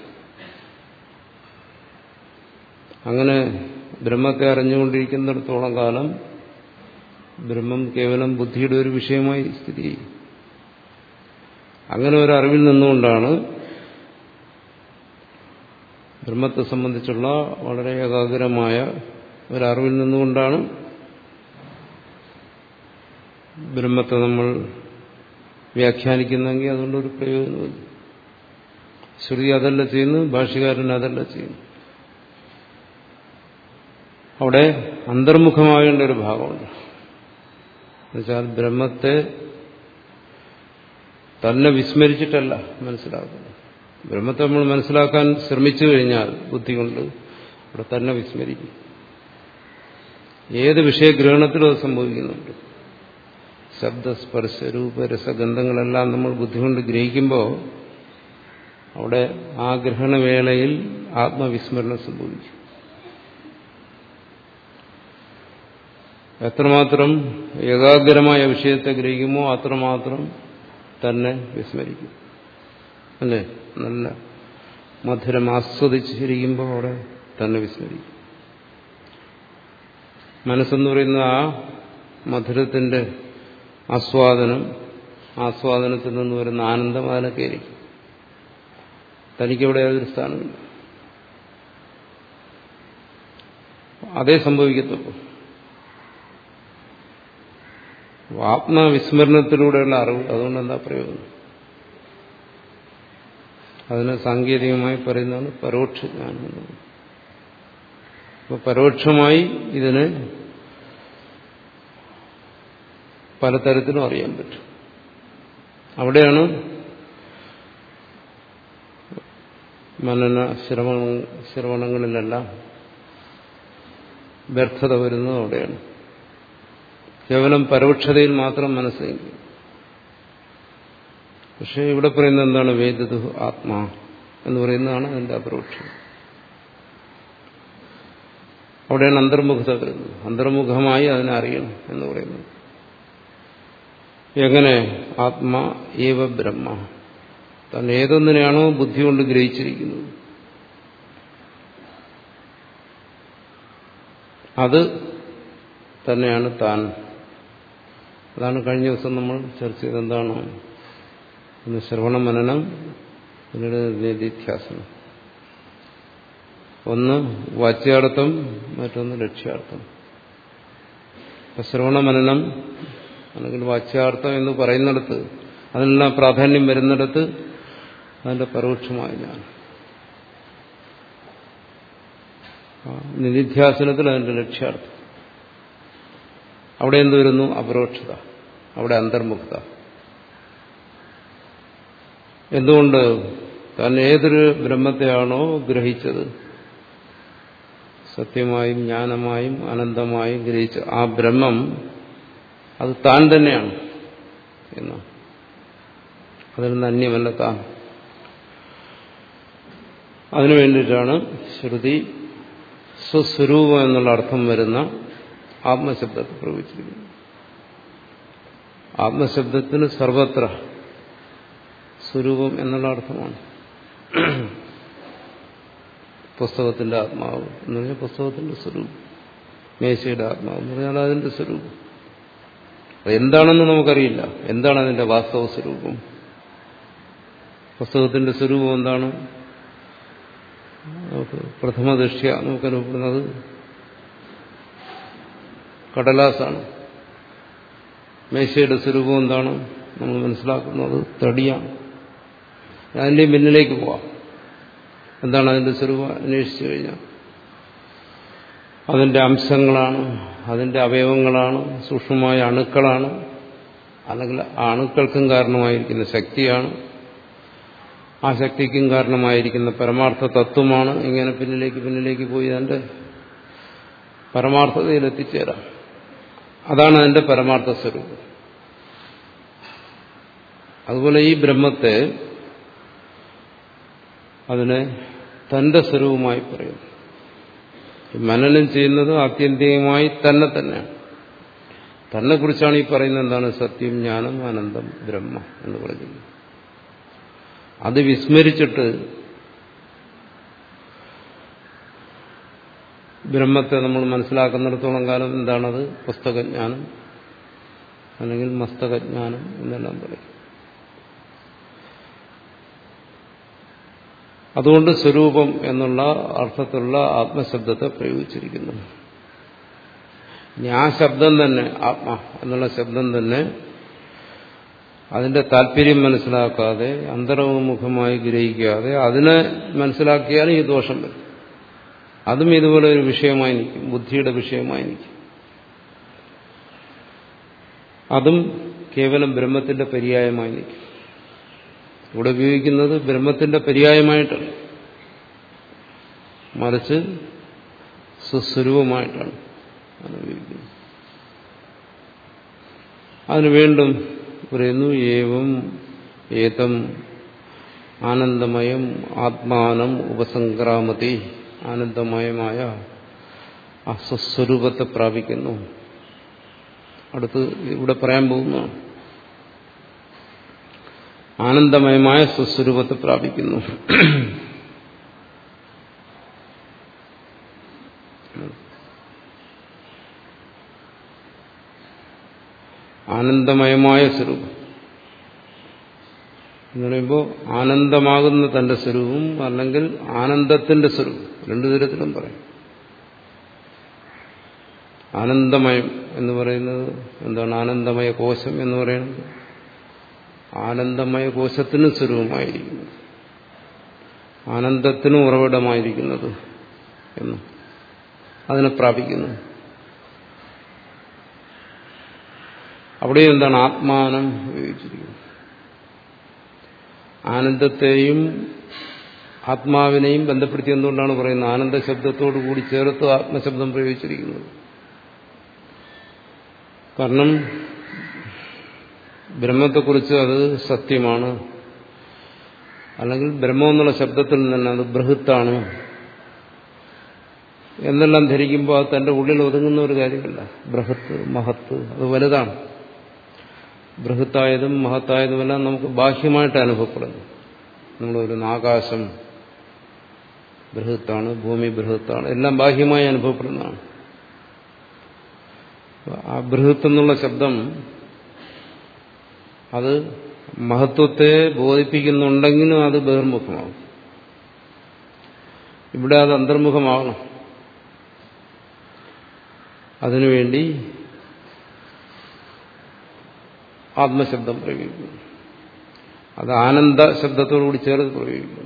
അങ്ങനെ ബ്രഹ്മത്തെ അറിഞ്ഞുകൊണ്ടിരിക്കുന്നിടത്തോളം കാലം ബ്രഹ്മം കേവലം ബുദ്ധിയുടെ ഒരു വിഷയമായി സ്ഥിതി ചെയ്യും അങ്ങനെ ഒരു അറിവിൽ നിന്നുകൊണ്ടാണ് ബ്രഹ്മത്തെ സംബന്ധിച്ചുള്ള വളരെ ഏകാഗ്രമായ ഒരറിവിൽ നിന്നുകൊണ്ടാണ് ബ്രഹ്മത്തെ നമ്മൾ വ്യാഖ്യാനിക്കുന്നെങ്കിൽ അതുകൊണ്ടൊരു പ്രയോജനമില്ല ശ്രുതി അതല്ല ചെയ്യുന്നു ഭാഷകാരൻ അതല്ല ചെയ്യുന്നു. അവിടെ അന്തർമുഖമാകേണ്ട ഒരു ഭാഗമുണ്ട് എന്നുവെച്ചാൽ ബ്രഹ്മത്തെ തന്നെ വിസ്മരിച്ചിട്ടല്ല മനസ്സിലാക്കുന്നത് ബ്രഹ്മത്തെ നമ്മൾ മനസ്സിലാക്കാൻ ശ്രമിച്ചു കഴിഞ്ഞാൽ ബുദ്ധി കൊണ്ട് അവിടെ തന്നെ വിസ്മരിക്കും. ഏത് വിഷയഗ്രഹണത്തിലും അത് സംഭവിക്കുന്നുണ്ട്. ശബ്ദസ്പർശ രൂപ രസഗന്ധങ്ങളെല്ലാം നമ്മൾ ബുദ്ധി കൊണ്ട് ഗ്രഹിക്കുമ്പോൾ അവിടെ ആ ഗ്രഹണവേളയിൽ ആത്മവിസ്മരണം സംഭവിക്കും. എത്രമാത്രം ഏകാഗ്രമായ വിഷയത്തെ ഗ്രഹിക്കുമോ അത്രമാത്രം തന്നെ വിസ്മരിക്കും. അല്ലേ? നല്ല മധുരം ആസ്വദിച്ചിരിക്കുമ്പോൾ അവിടെ തന്നെ വിസ്മരിക്കും. മനസ്സെന്ന് പറയുന്ന ആ മധുരത്തിന്റെ ആസ്വാദനം ആസ്വാദനത്തിൽ നിന്ന് വരുന്ന ആനന്ദം അതിനൊക്കെ ആയിരിക്കും. തനിക്കവിടെ യാതൊരു സ്ഥാനമില്ല അതേ സംഭവിക്കത്തുള്ളൂ. ആത്മവിസ്മരണത്തിലൂടെയുള്ള അറിവ്. അതുകൊണ്ട് എന്താ പ്രയോജനം അതിന് സാങ്കേതികമായി പറയുന്നതാണ് പരോക്ഷ ജ്ഞാനം പരോക്ഷമായി ഇതിന് പലതരത്തിലും അറിയാൻ പറ്റും. അവിടെയാണ് മനന ശ്രവണ ശ്രവണങ്ങളിലെല്ലാം വ്യർത്ഥത വരുന്നത് അവിടെയാണ്. കേവലം പരോക്ഷതയിൽ മാത്രം മനസ്സിലാക്കി പക്ഷെ ഇവിടെ പറയുന്നത് എന്താണ്? വേദതു ആത്മാ എന്ന് പറയുന്നതാണ് അതിന്റെ അപരോക്ഷം. അവിടെയാണ് അന്തർമുഖത വരുന്നത് അന്തർമുഖമായി അതിനെ അറിയണം എന്ന് പറയുന്നത്. എങ്ങനെ? ആത്മാ ഏവ ബ്രഹ്മ. താൻ ഏതൊന്നിനെയാണോ ബുദ്ധി കൊണ്ട് ഗ്രഹിച്ചിരിക്കുന്നത്. അത് തന്നെയാണ് താൻ അതാണ് കഴിഞ്ഞ ദിവസം നമ്മൾ ചർച്ച ചെയ്ത് എന്താണ് ഒന്ന് ശ്രവണ മനനം പിന്നീട് നിധിധ്യാസനം ഒന്ന് വാച്യാർത്ഥം മറ്റൊന്ന് ലക്ഷ്യാർത്ഥം. ശ്രവണ മനനം അല്ലെങ്കിൽ വാച്യാർത്ഥം എന്ന് പറയുന്നിടത്ത് അതിനെല്ലാം പ്രാധാന്യം വരുന്നിടത്ത് അതിന്റെ പരോക്ഷമായ ഞാൻ നിധിധ്യാസനത്തിൽ അതിന്റെ ലക്ഷ്യാർത്ഥം. അവിടെ എന്ത് വരുന്നു? അപരോക്ഷത. അവിടെ അന്തർമുഖത. എന്തുകൊണ്ട് താൻ ഏതൊരു ബ്രഹ്മത്തെയാണോ ഗ്രഹിച്ചത്? സത്യമായും ജ്ഞാനമായും അനന്തമായും ഗ്രഹിച്ച ആ ബ്രഹ്മം അത് താൻ തന്നെയാണ് എന്ന്. അതിൽ നിന്ന് അന്യമല്ല താൻ. അതിനു വേണ്ടിയിട്ടാണ് ശ്രുതി സ്വസ്വരൂപം എന്നുള്ള അർത്ഥം വരുന്ന ആത്മശബ്ദത്തെ പ്രവചിക്കുന്നു. ആത്മശബ്ദത്തിന് സർവത്ര സ്വരൂപം എന്നുള്ള അർത്ഥമാണ്. പുസ്തകത്തിന്റെ ആത്മാവ് എന്ന് പറഞ്ഞാൽ പുസ്തകത്തിന്റെ സ്വരൂപം. മേശയുടെ ആത്മാവ് എന്ന് പറഞ്ഞാൽ അതിന്റെ സ്വരൂപം. എന്താണെന്ന് നമുക്കറിയില്ല. എന്താണ് അതിന്റെ വാസ്തവ സ്വരൂപം? പുസ്തകത്തിന്റെ സ്വരൂപം എന്താണ്? പ്രഥമ ദൃഷ്ട്യ നമുക്ക് അനുഭവപ്പെടുന്നത് കടലാസാണ്. മേശയുടെ സ്വരൂപം എന്താണ്? നമ്മൾ മനസ്സിലാക്കുന്നത് തടിയാണ്. അതിന്റെ പിന്നിലേക്ക് പോവാം. എന്താണ് അതിന്റെ സ്വരൂപം അന്വേഷിച്ചു കഴിഞ്ഞാൽ അതിന്റെ അംശങ്ങളാണ് അതിന്റെ അവയവങ്ങളാണ് സൂക്ഷ്മമായ അണുക്കളാണ് അല്ലെങ്കിൽ അണുക്കൾക്കും കാരണമായിരിക്കുന്ന ശക്തിയാണ്. ആ ശക്തിക്കും കാരണമായിരിക്കുന്ന പരമാർത്ഥ തത്വമാണ്. ഇങ്ങനെ പിന്നിലേക്ക് പിന്നിലേക്ക് പോയി അതിന്റെ പരമാർത്ഥതയിൽ എത്തിച്ചേരാം. അതാണ് അതിന്റെ പരമാർത്ഥ സ്വരൂപം. അതുപോലെ ഈ ബ്രഹ്മത്തെ അതിനെ തന്റെ സ്വരൂപമായി പറയുന്നു. മനനം ചെയ്യുന്നത് ആത്യന്തികമായി തന്നെ തന്നെയാണ്. തന്നെ കുറിച്ചാണ് ഈ പറയുന്നത് എന്താണ്? സത്യം ജ്ഞാനം ആനന്ദം ബ്രഹ്മ എന്ന് പറയുന്നത്. അത് വിസ്മരിച്ചിട്ട് ബ്രഹ്മത്തെ നമ്മൾ മനസ്സിലാക്കുന്നിടത്തോളം കാലം എന്താണത്? പുസ്തകജ്ഞാനം. അല്ലെങ്കിൽ മസ്തകജ്ഞാനം എന്നെല്ലാം പറയും. അതുകൊണ്ട് സ്വരൂപം എന്നുള്ള അർത്ഥത്തിലുള്ള ആത്മശബ്ദത്തെ പ്രയോഗിച്ചിരിക്കുന്നു. ആ ശബ്ദം തന്നെ ആത്മ എന്നുള്ള ശബ്ദം തന്നെ അതിന്റെ താല്പര്യം മനസ്സിലാക്കാതെ അന്തർമുഖമായി ഗ്രഹിക്കാതെ അതിനെ മനസ്സിലാക്കിയാലും ഈ ദോഷം വരും. അതും ഇതുപോലെ ഒരു വിഷയമായി നിൽക്കും ബുദ്ധിയുടെ വിഷയമായി നിൽക്കും. അതും കേവലം ബ്രഹ്മത്തിന്റെ പര്യായമായി നിൽക്കും. ഇവിടെ ഉപയോഗിക്കുന്നത് ബ്രഹ്മത്തിന്റെ പര്യായമായിട്ടാണ്. മറിച്ച് സുസ്വരൂപമായിട്ടാണ് അതിന് വീണ്ടും പറയുന്നു ഏവം ഏതം ആനന്ദമയം ആത്മാനം ഉപസംക്രാമതി ആനന്ദമയമായ ആ സ്വസ്വരൂപത്തെ പ്രാപിക്കുന്നു. അടുത്ത് ഇവിടെ പറയാൻ പോകുന്നു. ആനന്ദമയമായ സ്വസ്വരൂപത്തെ പ്രാപിക്കുന്നു. ആനന്ദമയമായ സ്വരൂപം. എന്ന് പറയുമ്പോൾ ആനന്ദമാകുന്ന തന്റെ സ്വരൂപം അല്ലെങ്കിൽ ആനന്ദത്തിന്റെ സ്വരൂപം. രണ്ടു തരത്തിലും പറയും. ആനന്ദമയം എന്ന് പറയുന്നത് എന്താണ്? ആനന്ദമയ കോശം എന്ന് പറയുന്നത് ആനന്ദമയ കോശത്തിന് സ്വരൂപമായിരിക്കുന്നത് ആനന്ദത്തിന് ഉറവിടമായിരിക്കുന്നത് എന്ന് അതിനെ പ്രാപിക്കുന്നു. അവിടെ എന്താണ്? ആത്മാനം ഉപയോഗിച്ചിരിക്കുന്നത് ആനന്ദത്തെയും ആത്മാവിനെയും ബന്ധപ്പെടുത്തി എന്തുകൊണ്ടാണ് പറയുന്നത്? ആനന്ദ ശബ്ദത്തോടു കൂടി ചേർത്ത് ആത്മശബ്ദം പ്രയോഗിച്ചിരിക്കുന്നത്. കാരണം ബ്രഹ്മത്തെക്കുറിച്ച് അത് സത്യമാണ്. അല്ലെങ്കിൽ ബ്രഹ്മം എന്നുള്ള ശബ്ദത്തിൽ തന്നെ അത് ബൃഹത്താണ്. എന്നെല്ലാം ധരിക്കുമ്പോൾ അത് തന്റെ ഉള്ളിൽ ഒതുങ്ങുന്ന ഒരു കാര്യമല്ല. ബൃഹത്ത് മഹത്ത് അത് വലുതാണ്. ബൃഹത്തായതും മഹത്തായതുമെല്ലാം നമുക്ക് ബാഹ്യമായിട്ട് അനുഭവപ്പെടുന്നു. നമ്മളൊരു ആകാശം ബൃഹത്താണ് ഭൂമി ബൃഹത്താണ് എല്ലാം ബാഹ്യമായി അനുഭവപ്പെടുന്നതാണ്. ആ ബൃഹത്ത് എന്നുള്ള ശബ്ദം അത് മഹത്വത്തെ ബോധിപ്പിക്കുന്നുണ്ടെങ്കിലും അത് ബഹിർമുഖമാകും. ഇവിടെ അത് അന്തർമുഖമാകണം. അതിനുവേണ്ടി ആത്മശബ്ദം പ്രയോഗിക്കുന്നു. അത് ആനന്ദ ശബ്ദത്തോടുകൂടി ചേർത്ത് പ്രയോഗിക്കുന്നു.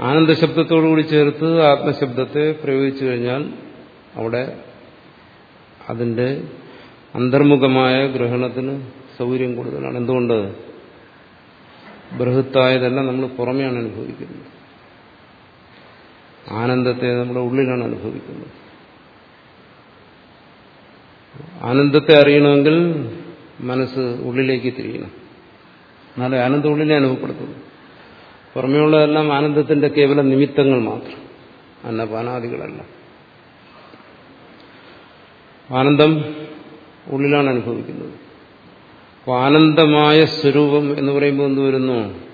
ആനന്ദ ശബ്ദത്തോടുകൂടി ചേർത്ത് ആത്മശബ്ദത്തെ പ്രയോഗിച്ചു കഴിഞ്ഞാൽ അവിടെ അതിന്റെ അന്തർമുഖമായ ഗ്രഹണത്തിന് സൗകര്യം കൂടുതലാണ്. എന്തുകൊണ്ട്? ബൃഹത്തായതെല്ലാം നമ്മൾ പുറമെയാണ് അനുഭവിക്കുന്നത്. ആനന്ദത്തെ നമ്മുടെ ഉള്ളിലാണ് അനുഭവിക്കുന്നത്. ആനന്ദത്തെ അറിയണമെങ്കിൽ മനസ്സ് ഉള്ളിലേക്ക് തിരിയണം. എന്നാലേ ആനന്ദം ഉള്ളിനെ അനുഭവപ്പെടുത്തുന്നു പുറമെയുള്ളതെല്ലാം ആനന്ദത്തിന്റെ കേവല നിമിത്തങ്ങൾ മാത്രം. അന്നപാനാദികളല്ല ആനന്ദം ഉള്ളിലാണ് അനുഭവിക്കുന്നത്. അപ്പോൾ ആനന്ദമായ സ്വരൂപം എന്ന് പറയുമ്പോൾ എന്ത് വരുന്നു?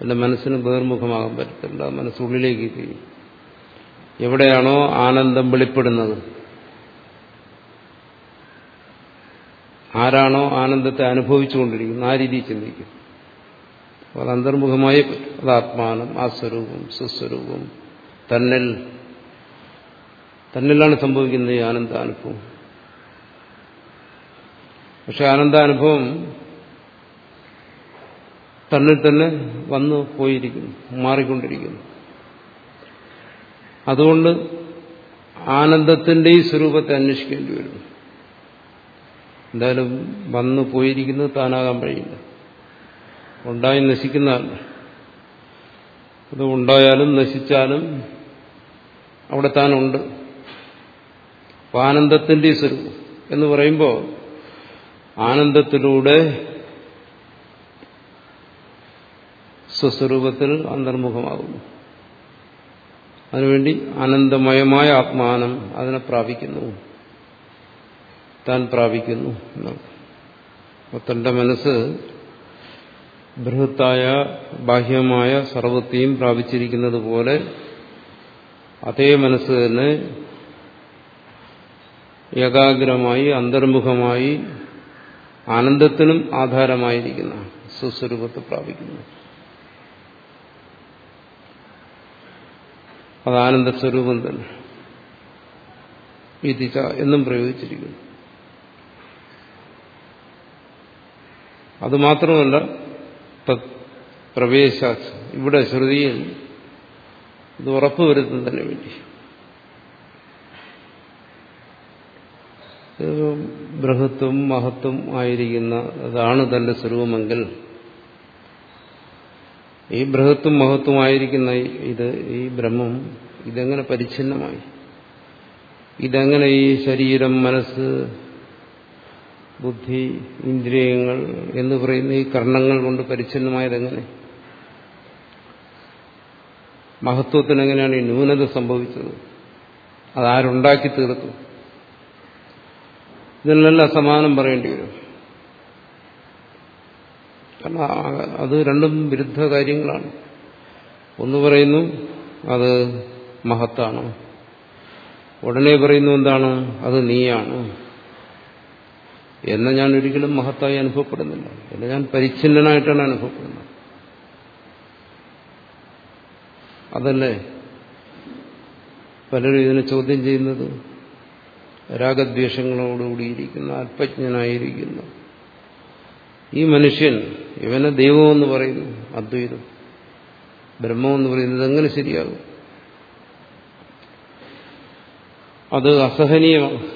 എന്റെ മനസ്സിന് ബഹിർമുഖമാകാൻ പറ്റത്തില്ല. മനസ്സുള്ളിലേക്ക് തിരിയും എവിടെയാണോ ആനന്ദം വെളിപ്പെടുന്നത്? ആരാണോ ആനന്ദത്തെ അനുഭവിച്ചുകൊണ്ടിരിക്കുന്നത് ആ രീതിയിൽ ചിന്തിക്കും. അത് അന്തർമുഖമായി അത് ആത്മാനം ആ സ്വരൂപം സുസ്വരൂപം തന്നിൽ. തന്നിലാണ് സംഭവിക്കുന്നത് ഈ ആനന്ദാനുഭവം. പക്ഷെ ആനന്ദാനുഭവം തന്നിൽ തന്നെ വന്നു പോയിരിക്കുന്നു മാറിക്കൊണ്ടിരിക്കുന്നു. അതുകൊണ്ട് ആനന്ദത്തിന്റെ ഈ സ്വരൂപത്തെ അന്വേഷിക്കേണ്ടി വരും. എന്തായാലും വന്നു പോയിരിക്കുന്നത് താനാകാൻ കഴിയില്ല. ഉണ്ടായി നശിക്കുന്നതല്ല അത് ഉണ്ടായാലും നശിച്ചാലും അവിടെ താനുണ്ട്. ആനന്ദത്തിന്റെ സ്വരൂപം എന്ന് പറയുമ്പോൾ ആനന്ദത്തിലൂടെ സ്വസ്വരൂപത്തിൽ അന്തർമുഖമാകുന്നു. അതിനുവേണ്ടി ആനന്ദമയമായ ആത്മാനം അതിനെ പ്രാപിക്കുന്നു. താൻ പ്രാപിക്കുന്നു എന്നാണ്. തന്റെ മനസ്സ് ബൃഹത്തായ ബാഹ്യമായ സർവത്തെയും പ്രാപിച്ചിരിക്കുന്നത് പോലെ അതേ മനസ്സ് തന്നെ ഏകാഗ്രമായി അന്തർമുഖമായി ആനന്ദത്തിനും ആധാരമായിരിക്കുന്ന സുസ്വരൂപത്തെ പ്രാപിക്കുന്നു. അത് ആനന്ദസ്വരൂപം തന്നെ. ഇതിച്ച എന്നും പ്രയോഗിച്ചിരിക്കുന്നു. അതുമാത്രമല്ല പ്രവേശ ഇവിടെ ശ്രുതിയിൽ ഇത് ഉറപ്പുവരുത്തുന്നതിന് വേണ്ടി. ബൃഹത്വം മഹത്വം ആയിരിക്കുന്ന അതാണ് തന്റെ സ്വരൂപമെങ്കിൽ ഈ ബൃഹത്വം മഹത്വമായിരിക്കുന്ന ഇത് ഈ ബ്രഹ്മം ഇതെങ്ങനെ പരിച്ഛിന്നമായി? ഇതെങ്ങനെ ഈ ശരീരം മനസ്സ് ബുദ്ധി ഇന്ദ്രിയങ്ങൾ എന്ന് പറയുന്ന ഈ കർണങ്ങൾ കൊണ്ട് പരിച്ഛിന്നമായതെങ്ങനെ? മഹത്വത്തിനെങ്ങനെയാണ് ഈ ന്യൂനത സംഭവിച്ചത്? അതാരുണ്ടാക്കി തീർത്തു? ഇതിനെല്ലാം സമാനം പറയേണ്ടി വരും. കാരണം അത് രണ്ടും വിരുദ്ധ കാര്യങ്ങളാണ്. ഒന്ന് പറയുന്നു അത് മഹത്താണ്. ഉടനെ പറയുന്നു എന്താണ്? അത് നീയാണ്. എന്നെ ഞാൻ ഒരിക്കലും മഹത്തായി അനുഭവപ്പെടുന്നില്ല. എന്നെ ഞാൻ പരിച്ഛിന്നനായിട്ടാണ് അനുഭവപ്പെടുന്നത്. അതല്ലേ? പലരും ഇതിനെ ചോദ്യം ചെയ്യുന്നത്. രാഗദ്വേഷങ്ങളോടുകൂടിയിരിക്കുന്ന അല്പജ്ഞനായിരിക്കുന്ന. ഈ മനുഷ്യൻ ഇവനെ ദൈവമെന്ന് പറയുന്നു അദ്വൈതം. ബ്രഹ്മമെന്ന് പറയുന്നത് എങ്ങനെ ശരിയാകും? അത് അസഹനീയമാണ്.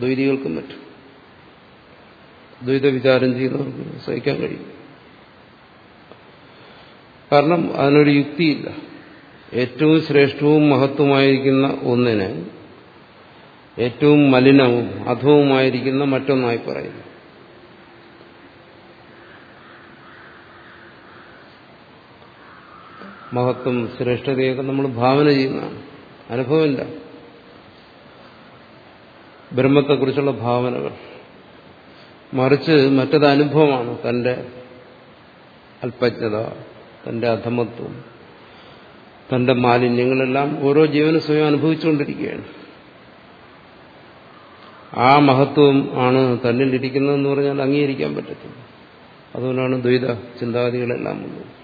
ദ്വൈതികൾക്കും മറ്റും ദ്വൈത വിചാരം ചെയ്യുന്നവർക്ക് സഹിക്കാൻ കഴിയും. കാരണം അതിനൊരു യുക്തിയില്ല. ഏറ്റവും ശ്രേഷ്ഠവും മഹത്വമായിരിക്കുന്ന ഒന്നിന് ഏറ്റവും മലിനവും അധവുമായിരിക്കുന്ന മറ്റൊന്നായി പറയുന്നു. മഹത്വം ശ്രേഷ്ഠതയൊക്കെ നമ്മൾ ഭാവന ചെയ്യുന്നതാണ്. അനുഭവമില്ല. ബ്രഹ്മത്തെക്കുറിച്ചുള്ള ഭാവനകൾ. മറിച്ച് മറ്റത് അനുഭവമാണ് തന്റെ അല്പജ്ഞത തന്റെ അധമത്വം തന്റെ മാലിന്യങ്ങളെല്ലാം ഓരോ ജീവനും സ്വയം അനുഭവിച്ചുകൊണ്ടിരിക്കുകയാണ്. ആ മഹത്വം ആണ് തന്നിലിരിക്കുന്നതെന്ന് പറഞ്ഞാൽ അംഗീകരിക്കാൻ പറ്റത്തില്ല. അതുകൊണ്ടാണ് ദ്വൈത ചിന്താഗതികളെല്ലാം ഉള്ളത്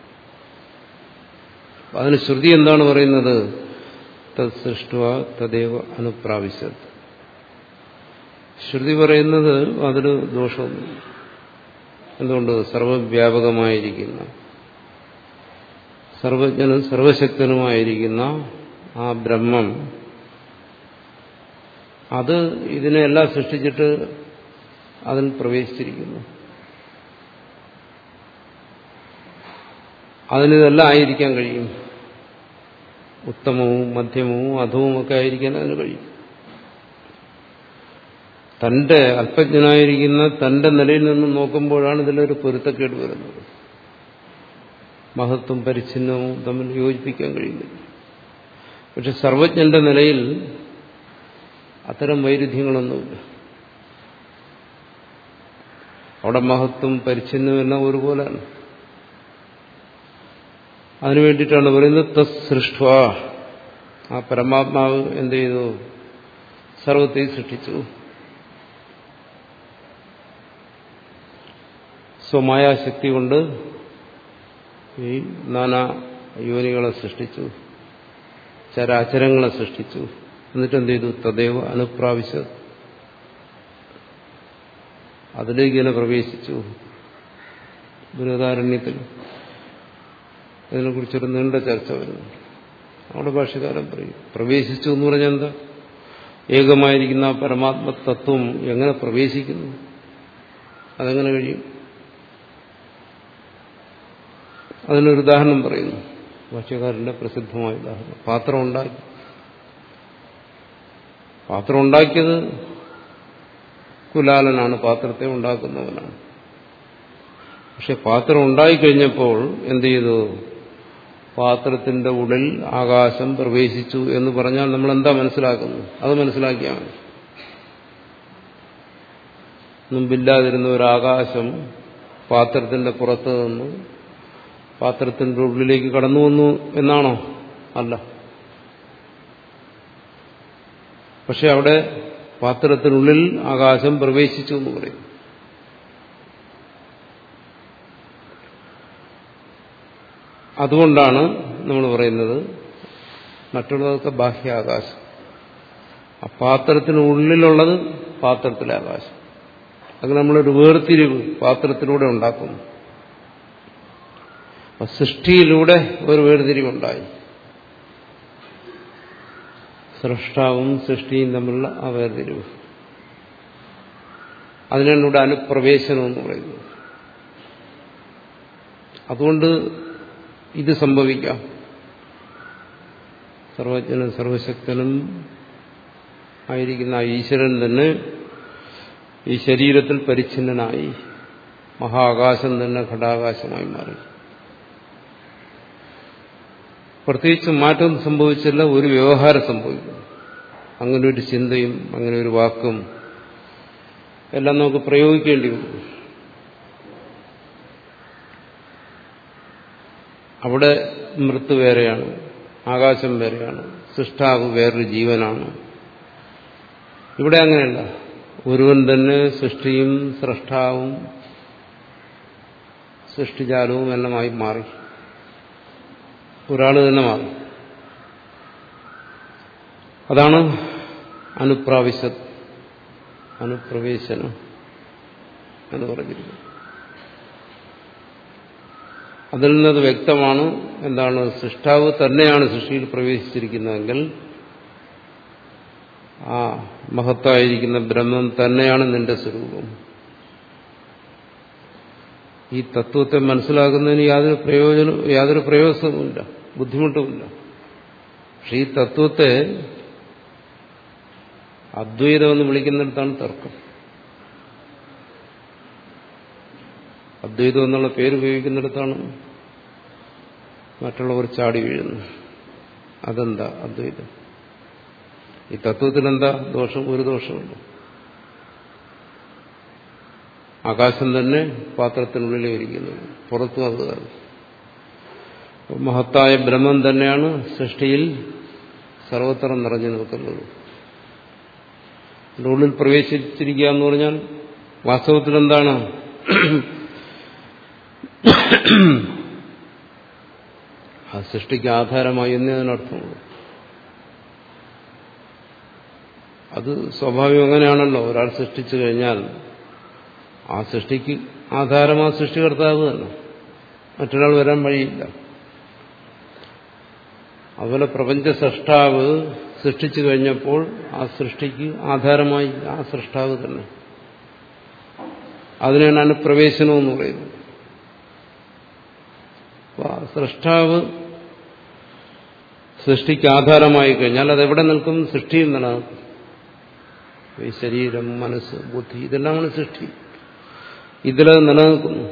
അതിന് ശ്രുതി എന്താണ് പറയുന്നത്? തത് സൃഷ്ടുവ തദേവ അനുപ്രാവശ്യത് ശ്രുതി പറയുന്നത് അതിൽ ദോഷമൊന്നുമില്ല എന്തുകൊണ്ട്? സർവവ്യാപകമായിരിക്കുന്ന സർവജ്ഞനും സർവശക്തനുമായിരിക്കുന്ന ആ ബ്രഹ്മം അത് ഇതിനെല്ലാം സൃഷ്ടിച്ചിട്ട് അതിൽ പ്രവേശിച്ചിരിക്കുന്നു. അതിനിതെല്ലാം ആയിരിക്കാൻ കഴിയും. ഉത്തമവും മധ്യമവും അധവും ഒക്കെ ആയിരിക്കാൻ അതിന് കഴിയും. തന്റെ അല്പജ്ഞനായിരിക്കുന്ന തന്റെ നിലയിൽ നിന്ന് നോക്കുമ്പോഴാണ് ഇതിലൊരു പൊരുത്തക്കേട് വരുന്നത്. മഹത്വം പരിച്ഛിന്നവും തമ്മിൽ യോജിപ്പിക്കാൻ കഴിയുന്നില്ല. പക്ഷെ സർവജ്ഞന്റെ നിലയിൽ അത്തരം വൈരുദ്ധ്യങ്ങളൊന്നുമില്ല. അവിടെ മഹത്വം പരിച്ഛിന്നുമെല്ലാം ഒരുപോലെയാണ് അതിനു വേണ്ടിയിട്ടാണ് പറയുന്നത് തസ് ആ പരമാത്മാവ് എന്ത് ചെയ്തു? സർവത്തെ സൃഷ്ടിച്ചു. സ്വമായാശക്തി കൊണ്ട് ഈ നാനാ യോനികളെ സൃഷ്ടിച്ചു ചരാചരങ്ങളെ സൃഷ്ടിച്ചു. എന്നിട്ട് എന്ത് ചെയ്തു തദൈവ അനുപ്രാവശ്യ അതിലേക്ക് തന്നെ പ്രവേശിച്ചു. ബൃഹദാരണ്യത്തിൽ ഇതിനെക്കുറിച്ചൊരു നീണ്ട ചർച്ച വരുന്നുണ്ട് അവിടെ ഭാഷകാരൻ പറയും പ്രവേശിച്ചു എന്ന് പറഞ്ഞാൽ എന്താ? ഏകമായിരിക്കുന്ന പരമാത്മ തത്വം എങ്ങനെ പ്രവേശിക്കുന്നു? അതെങ്ങനെ കഴിയും? അതിനൊരു ഉദാഹരണം പറയുന്നു. ഭാഷ്യക്കാരന്റെ പ്രസിദ്ധമായ ഉദാഹരണം. പാത്രം ഉണ്ടാക്കി. പാത്രം ഉണ്ടാക്കിയത് കുലാലനാണ്. പാത്രത്തെ ഉണ്ടാക്കുന്നവനാണ്. പക്ഷെ പാത്രം ഉണ്ടായിക്കഴിഞ്ഞപ്പോൾ എന്ത് ചെയ്തു? പാത്രത്തിന്റെ ഉള്ളിൽ ആകാശം പ്രവേശിച്ചു എന്ന് പറഞ്ഞാൽ നമ്മൾ എന്താ മനസ്സിലാക്കുന്നു അത് മനസ്സിലാക്കിയാൽ മതി. മുമ്പില്ലാതിരുന്ന ഒരു ആകാശം പാത്രത്തിന്റെ പുറത്ത് നിന്ന് പാത്രത്തിന്റെ ഉള്ളിലേക്ക് കടന്നു വന്നു എന്നാണോ? അല്ല. പക്ഷെ അവിടെ പാത്രത്തിനുള്ളിൽ ആകാശം പ്രവേശിച്ചു എന്ന് പറയും. അതുകൊണ്ടാണ് നമ്മൾ പറയുന്നത് മറ്റുള്ളതൊക്കെ ബാഹ്യാകാശം. ആ പാത്രത്തിനുള്ളിലുള്ളത് പാത്രത്തിലെ ആകാശം. അങ്ങനെ നമ്മളൊരു വേർതിരിവ് പാത്രത്തിലൂടെ ഉണ്ടാക്കുന്നു. സൃഷ്ടിയിലൂടെ ഒരു വേർതിരിവുണ്ടായി. സൃഷ്ടാവും സൃഷ്ടിയും തമ്മിലുള്ള ആ വേർതിരിവ്. ഇവിടെ അനുപ്രവേശനം എന്ന് പറയുന്നത്. അതുകൊണ്ട് ഇത് സംഭവിക്കാം. സർവജ്ഞനും സർവശക്തനും ആയിരിക്കുന്ന ഈശ്വരൻ തന്നെ ഈ ശരീരത്തിൽ പരിച്ഛിന്നനായി മഹാകാശം തന്നെ ഘടാകാശമായി മാറി. പ്രത്യേകിച്ച് മാറ്റം സംഭവിച്ചില്ല ഒരു വ്യവഹാരം സംഭവിക്കുന്നു. അങ്ങനെ ഒരു ചിന്തയും അങ്ങനെ ഒരു വാക്കും എല്ലാം നമുക്ക് പ്രയോഗിക്കേണ്ടി വരും അവിടെ മൃത്ത് വേറെയാണ് ആകാശം വേറെയാണ് സൃഷ്ടാവ് വേറൊരു ജീവനാണ്. ഇവിടെ അങ്ങനെയല്ല. ഒരുവൻ തന്നെ സൃഷ്ടിയും സൃഷ്ടാവും സൃഷ്ടിജാലവും എല്ലാമായി മാറി. ഒരാൾ തന്നെ മാറും. അതാണ് അനുപ്രാവശ്യ അനുപ്രവേശനം എന്ന് പറഞ്ഞിരിക്കുന്നത്. അതിൽ നിന്നത് വ്യക്തമാണ് എന്താണ് സൃഷ്ടാവ് തന്നെയാണ് സൃഷ്ടിയിൽ പ്രവേശിച്ചിരിക്കുന്നതെങ്കിൽ ആ മഹത്തായിരിക്കുന്ന ബ്രഹ്മം തന്നെയാണ് നിന്റെ സ്വരൂപം. ഈ തത്വത്തെ മനസ്സിലാക്കുന്നതിന് യാതൊരു പ്രയോജനം യാതൊരു പ്രയോജനവുമില്ല ബുദ്ധിമുട്ടുമില്ല. പക്ഷെ ഈ തത്വത്തെ അദ്വൈതം എന്ന് വിളിക്കുന്നിടത്താണ് തർക്കം. അദ്വൈതം എന്നുള്ള പേര് ഉപയോഗിക്കുന്നിടത്താണ് മറ്റുള്ളവർ ചാടി വീഴുന്നു അതെന്താ അദ്വൈതം? ഈ തത്വത്തിനെന്താ ദോഷം? ഒരു ദോഷമുണ്ട് ആകാശം തന്നെ പാത്രത്തിനുള്ളിൽ ഇരിക്കുന്നത് പുറത്തു അത് മഹത്തായ ബ്രഹ്മം തന്നെയാണ് സൃഷ്ടിയിൽ സർവത്ര നിറഞ്ഞു നിൽക്കുന്നത്. അതിന്റെ ഉള്ളിൽ പ്രവേശിച്ചിരിക്കുക എന്ന് പറഞ്ഞാൽ വാസ്തവത്തിൽ എന്താണ് ആ സൃഷ്ടിക്ക് ആധാരമായി എന്നേ അതിനർത്ഥമുള്ളൂ. അത് സ്വാഭാവികം അങ്ങനെയാണല്ലോ. ഒരാൾ സൃഷ്ടിച്ചു കഴിഞ്ഞാൽ ആ സൃഷ്ടിക്ക് ആധാരം ആ സൃഷ്ടികർത്താവ് തന്നെ. മറ്റൊരാൾ വരാൻ വഴിയില്ല. അതുപോലെ പ്രപഞ്ച സൃഷ്ടാവ് സൃഷ്ടിച്ചു കഴിഞ്ഞപ്പോൾ ആ സൃഷ്ടിക്ക് ആധാരമായി ആ സൃഷ്ടാവ് തന്നെ. അതിനാണ് അനുപ്രവേശനം എന്ന് പറയുന്നത്. സൃഷ്ടാവ് സൃഷ്ടിക്ക് ആധാരമായി കഴിഞ്ഞാൽ അതെവിടെ നിൽക്കും? സൃഷ്ടിയിൽ നിലനിൽക്കും ഈ ശരീരം മനസ്സ് ബുദ്ധി ഇതെല്ലാമാണ് സൃഷ്ടി. ഇതിലത് നിലനിൽക്കുന്നു.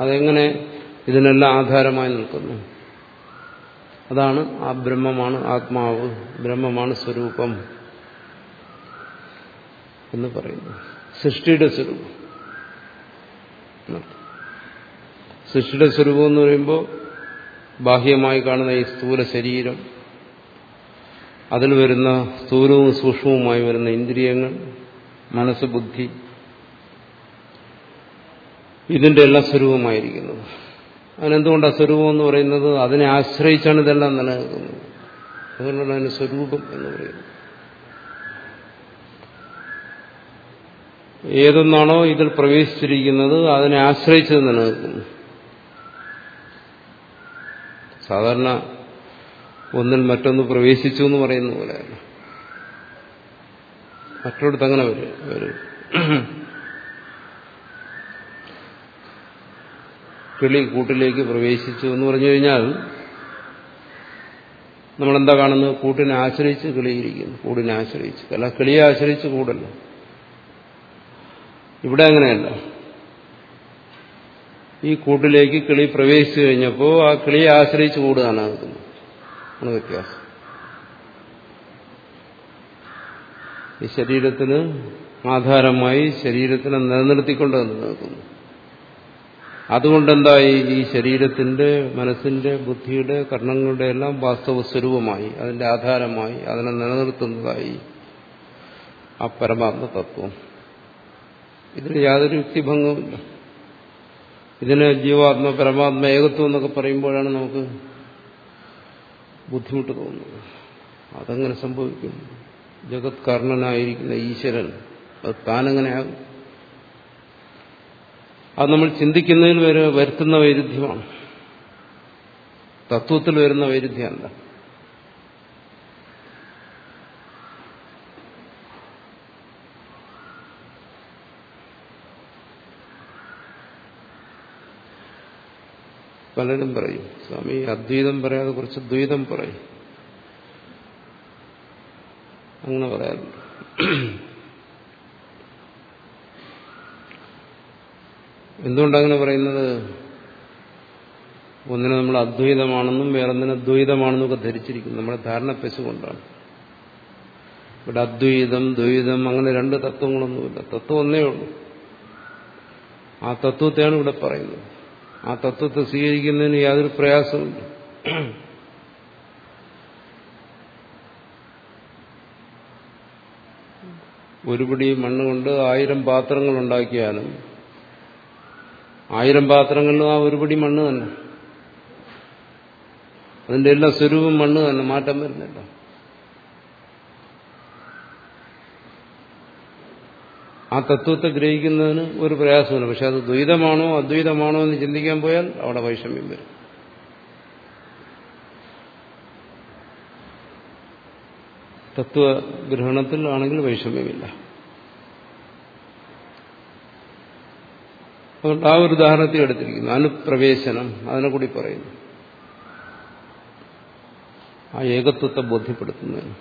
അതെങ്ങനെ? ഇതിനെല്ലാം ആധാരമായി നിൽക്കുന്നു. അതാണ് ആ ബ്രഹ്മമാണ് ആത്മാവ്. ബ്രഹ്മമാണ് സ്വരൂപം എന്ന് പറയുന്നു. സൃഷ്ടിയുടെ സ്വരൂപം. സൃഷ്ടിയുടെ സ്വരൂപം എന്ന് പറയുമ്പോൾ ബാഹ്യമായി കാണുന്ന ഈ സ്ഥൂല ശരീരം അതിൽ വരുന്ന സ്ഥൂലവും സൂക്ഷ്മവുമായി വരുന്ന ഇന്ദ്രിയങ്ങൾ മനസ്സ് ബുദ്ധി ഇതിന്റെ എല്ലാ സ്വരൂപമായിരിക്കുന്നത് അതിനെന്തുകൊണ്ടാണ് സ്വരൂപം എന്ന് പറയുന്നത്? അതിനെ ആശ്രയിച്ചാണ് ഇതെല്ലാം നിലനിൽക്കുന്നത് അതുകൊണ്ടാണ് അതിന് സ്വരൂപം എന്ന് പറയുന്നത്. ഏതൊന്നാണോ ഇതിൽ പ്രവേശിച്ചിരിക്കുന്നത് അതിനെ ആശ്രയിച്ച് നിലനിൽക്കുന്നു. സാധാരണ ഒന്നിൽ മറ്റൊന്ന് പ്രവേശിച്ചു എന്ന് പറയുന്ന പോലെയല്ല. മറ്റൊരിടത്ത് അങ്ങനെ വരും. കിളി കൂട്ടിലേക്ക് പ്രവേശിച്ചു എന്ന് പറഞ്ഞു കഴിഞ്ഞാൽ നമ്മളെന്താ കാണുന്നത്? കൂട്ടിനെ ആശ്രയിച്ച് കിളിയിരിക്കുന്നു. കൂടിനെ ആശ്രയിച്ച്. അല്ല കിളിയെ ആശ്രയിച്ച് കൂടല്ല. ഇവിടെ അങ്ങനെയല്ല. ഈ കൂട്ടിലേക്ക് കിളി പ്രവേശിച്ചു കഴിഞ്ഞപ്പോൾ ആ കിളിയെ ആശ്രയിച്ച് കൂടുകയാണ് ആണ് വ്യത്യാസം. ഈ ശരീരത്തിന് ആധാരമായി ശരീരത്തിനെ നിലനിർത്തിക്കൊണ്ട് നിലനിൽക്കുന്നു അതുകൊണ്ടെന്തായി? ഈ ശരീരത്തിന്റെ മനസ്സിന്റെ ബുദ്ധിയുടെ കർണങ്ങളുടെ എല്ലാം വാസ്തവ സ്വരൂപമായി അതിന്റെ ആധാരമായി അതിനെ നിലനിർത്തുന്നതായി ആ പരമാത്മ തത്വം. ഇതിന് യാതൊരു യുക്തിഭംഗവുമില്ല. ഇതിന് ജീവാത്മ പരമാത്മ ഏകത്വം എന്നൊക്കെ പറയുമ്പോഴാണ് നമുക്ക് ബുദ്ധിമുട്ട് തോന്നുന്നത്. അതങ്ങനെ സംഭവിക്കും ജഗത് കാരണനായിരിക്കുന്ന ഈശ്വരൻ അത് താനെങ്ങനെയാകും? അത് നമ്മൾ ചിന്തിക്കുന്നതിൽ വരെ വരുത്തുന്ന വൈരുദ്ധ്യമാണ്. തത്വത്തിൽ വരുന്ന വൈരുദ്ധ്യമല്ല പലരും പറയും സ്വാമി അദ്വൈതം പറയാതെ കുറച്ച് ദ്വൈതം പറയും. അങ്ങനെ പറയാറുണ്ട്. എന്തുകൊണ്ടങ്ങനെ പറയുന്നത്? ഒന്നിനെ നമ്മൾ അദ്വൈതമാണെന്നും വേറൊന്നിനെ ദ്വൈതമാണെന്നൊക്കെ ധരിച്ചിരിക്കുന്നു. നമ്മുടെ ധാരണ പെശുകൊണ്ടാണ് ഇവിടെ അദ്വൈതം ദ്വൈതം അങ്ങനെ രണ്ട് തത്വങ്ങളൊന്നുമില്ല. തത്വം ഒന്നേ ഉള്ളൂ. ആ തത്വത്തെയാണ് ഇവിടെ പറയുന്നത്. ആ തത്വത്തെ സ്വീകരിക്കുന്നതിന് യാതൊരു പ്രയാസമില്ല ഒരുപിടി മണ്ണുകൊണ്ട് ആയിരം പാത്രങ്ങൾ ഉണ്ടാക്കിയാലും ആയിരം പാത്രങ്ങളിലും ആ ഒരുപടി മണ്ണ് തന്നെ. അതിന്റെ എല്ലാ സ്വരൂപം മണ്ണ് തന്നെ മാറ്റം വരുന്നില്ല. ആ തത്വത്തെ ഗ്രഹിക്കുന്നതിന് ഒരു പ്രയാസമില്ല പക്ഷെ അത് ദ്വൈതമാണോ അദ്വൈതമാണോ എന്ന് ചിന്തിക്കാൻ പോയാൽ അവിടെ വൈഷമ്യം വരും. തത്വഗ്രഹണത്തിൽ ആണെങ്കിൽ വൈഷമ്യമില്ല. അതുകൊണ്ട് ആ ഒരു ഉദാഹരണത്തിൽ എടുത്തിരിക്കുന്നു. അനുപ്രവേശനം അതിനെ കൂടി പറയുന്നു. ആ ഏകത്വത്തെ ബോധ്യപ്പെടുത്തുന്നതിന്.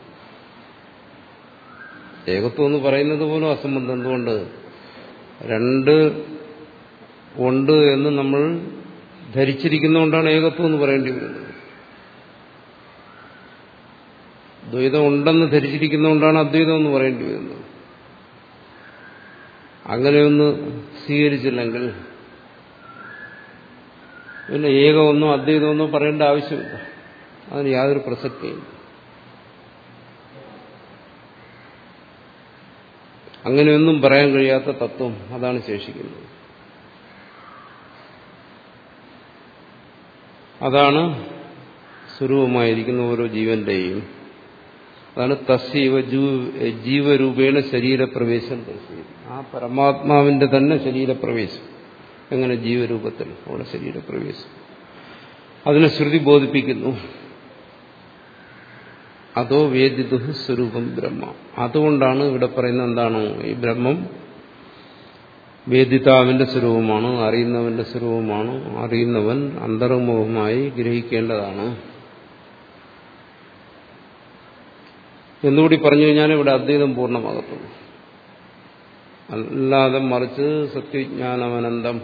ഏകത്വം എന്ന് പറയുന്നത് പോലും അസംബന്ധം. എന്തുകൊണ്ട്? രണ്ട് ഉണ്ട് എന്ന് നമ്മൾ ധരിച്ചിരിക്കുന്നതുകൊണ്ടാണ് ഏകത്വം എന്ന് പറയേണ്ടി വരുന്നത്. ദ്വൈതം ഉണ്ടെന്ന് ധരിച്ചിരിക്കുന്നതുകൊണ്ടാണ് അദ്വൈതം എന്ന് പറയേണ്ടി വരുന്നത്. അങ്ങനെയൊന്ന് സ്വീകരിച്ചില്ലെങ്കിൽ പിന്നെ ഏകമൊന്നോ അദ്വൈതമൊന്നോ പറയേണ്ട ആവശ്യമില്ല. അതിന് യാതൊരു പ്രസക്തിയില്ല അങ്ങനെയൊന്നും പറയാൻ കഴിയാത്ത തത്വം അതാണ് ശേഷിക്കുന്നത്. അതാണ് സ്വരൂപമായിരിക്കുന്ന ഓരോ ജീവന്റെയും അതാണ് തസ്സീവ ജീവരൂപേണ ശരീരപ്രവേശം ആ പരമാത്മാവിന്റെ തന്നെ ശരീരപ്രവേശം. എങ്ങനെ ജീവരൂപത്തിൽ അവിടെ ശരീരപ്രവേശം. അതിനെ ശ്രുതി ബോധിപ്പിക്കുന്നു. അതോ വേദിതു സ്വരൂപം ബ്രഹ്മ. അതുകൊണ്ടാണ് ഇവിടെ പറയുന്നത് എന്താണ്? ഈ ബ്രഹ്മം വേദിതാവിന്റെ സ്വരൂപമാണ് അറിയുന്നവന്റെ സ്വരൂപമാണ് അറിയുന്നവൻ അന്തർമുഖമായി ഗ്രഹിക്കേണ്ടതാണ്. എന്നുകൂടി പറഞ്ഞു കഴിഞ്ഞാൽ ഇവിടെ അദ്വൈതം പൂർണമാകത്തുള്ളൂ. അല്ലാതെ മറിച്ച് സത്യജ്ഞാനമനന്തം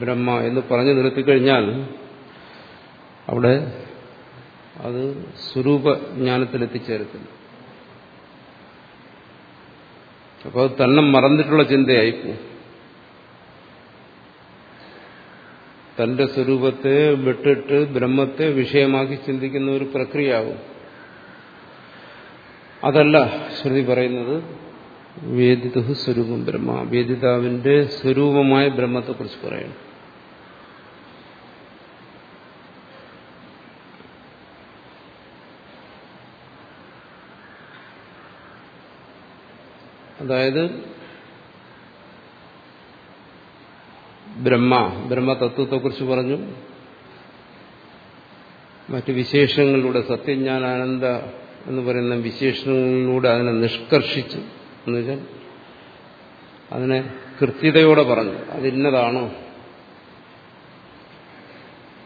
ബ്രഹ്മ എന്ന് പറഞ്ഞു നിർത്തിക്കഴിഞ്ഞാൽ അവിടെ അത് സ്വരൂപജ്ഞാനത്തിലെത്തിച്ചേരത്തില്ല. അപ്പോൾ അത് തന്നെ മറന്നിട്ടുള്ള ചിന്തയായിപ്പോ തന്റെ സ്വരൂപത്തെ വിട്ടിട്ട് ബ്രഹ്മത്തെ വിഷയമാക്കി ചിന്തിക്കുന്ന ഒരു പ്രക്രിയയാകും അതല്ല ശ്രുതി പറയുന്നത് വേദിതു സ്വരൂപം ബ്രഹ്മ. വേദിതാവിന്റെ സ്വരൂപമായ ബ്രഹ്മത്തെക്കുറിച്ച് പറയണം. അതായത് ബ്രഹ്മ ബ്രഹ്മതത്വത്തെക്കുറിച്ച് പറഞ്ഞു. മറ്റ് വിശേഷങ്ങളിലൂടെ സത്യജ്ഞാനാനന്ദ എന്ന് പറയുന്ന വിശേഷണങ്ങളിലൂടെ അതിനെ നിഷ്കർഷിച്ചു എന്നുവെച്ചാൽ അതിനെ കൃത്യതയോടെ പറഞ്ഞു. അതിന്നതാണോ?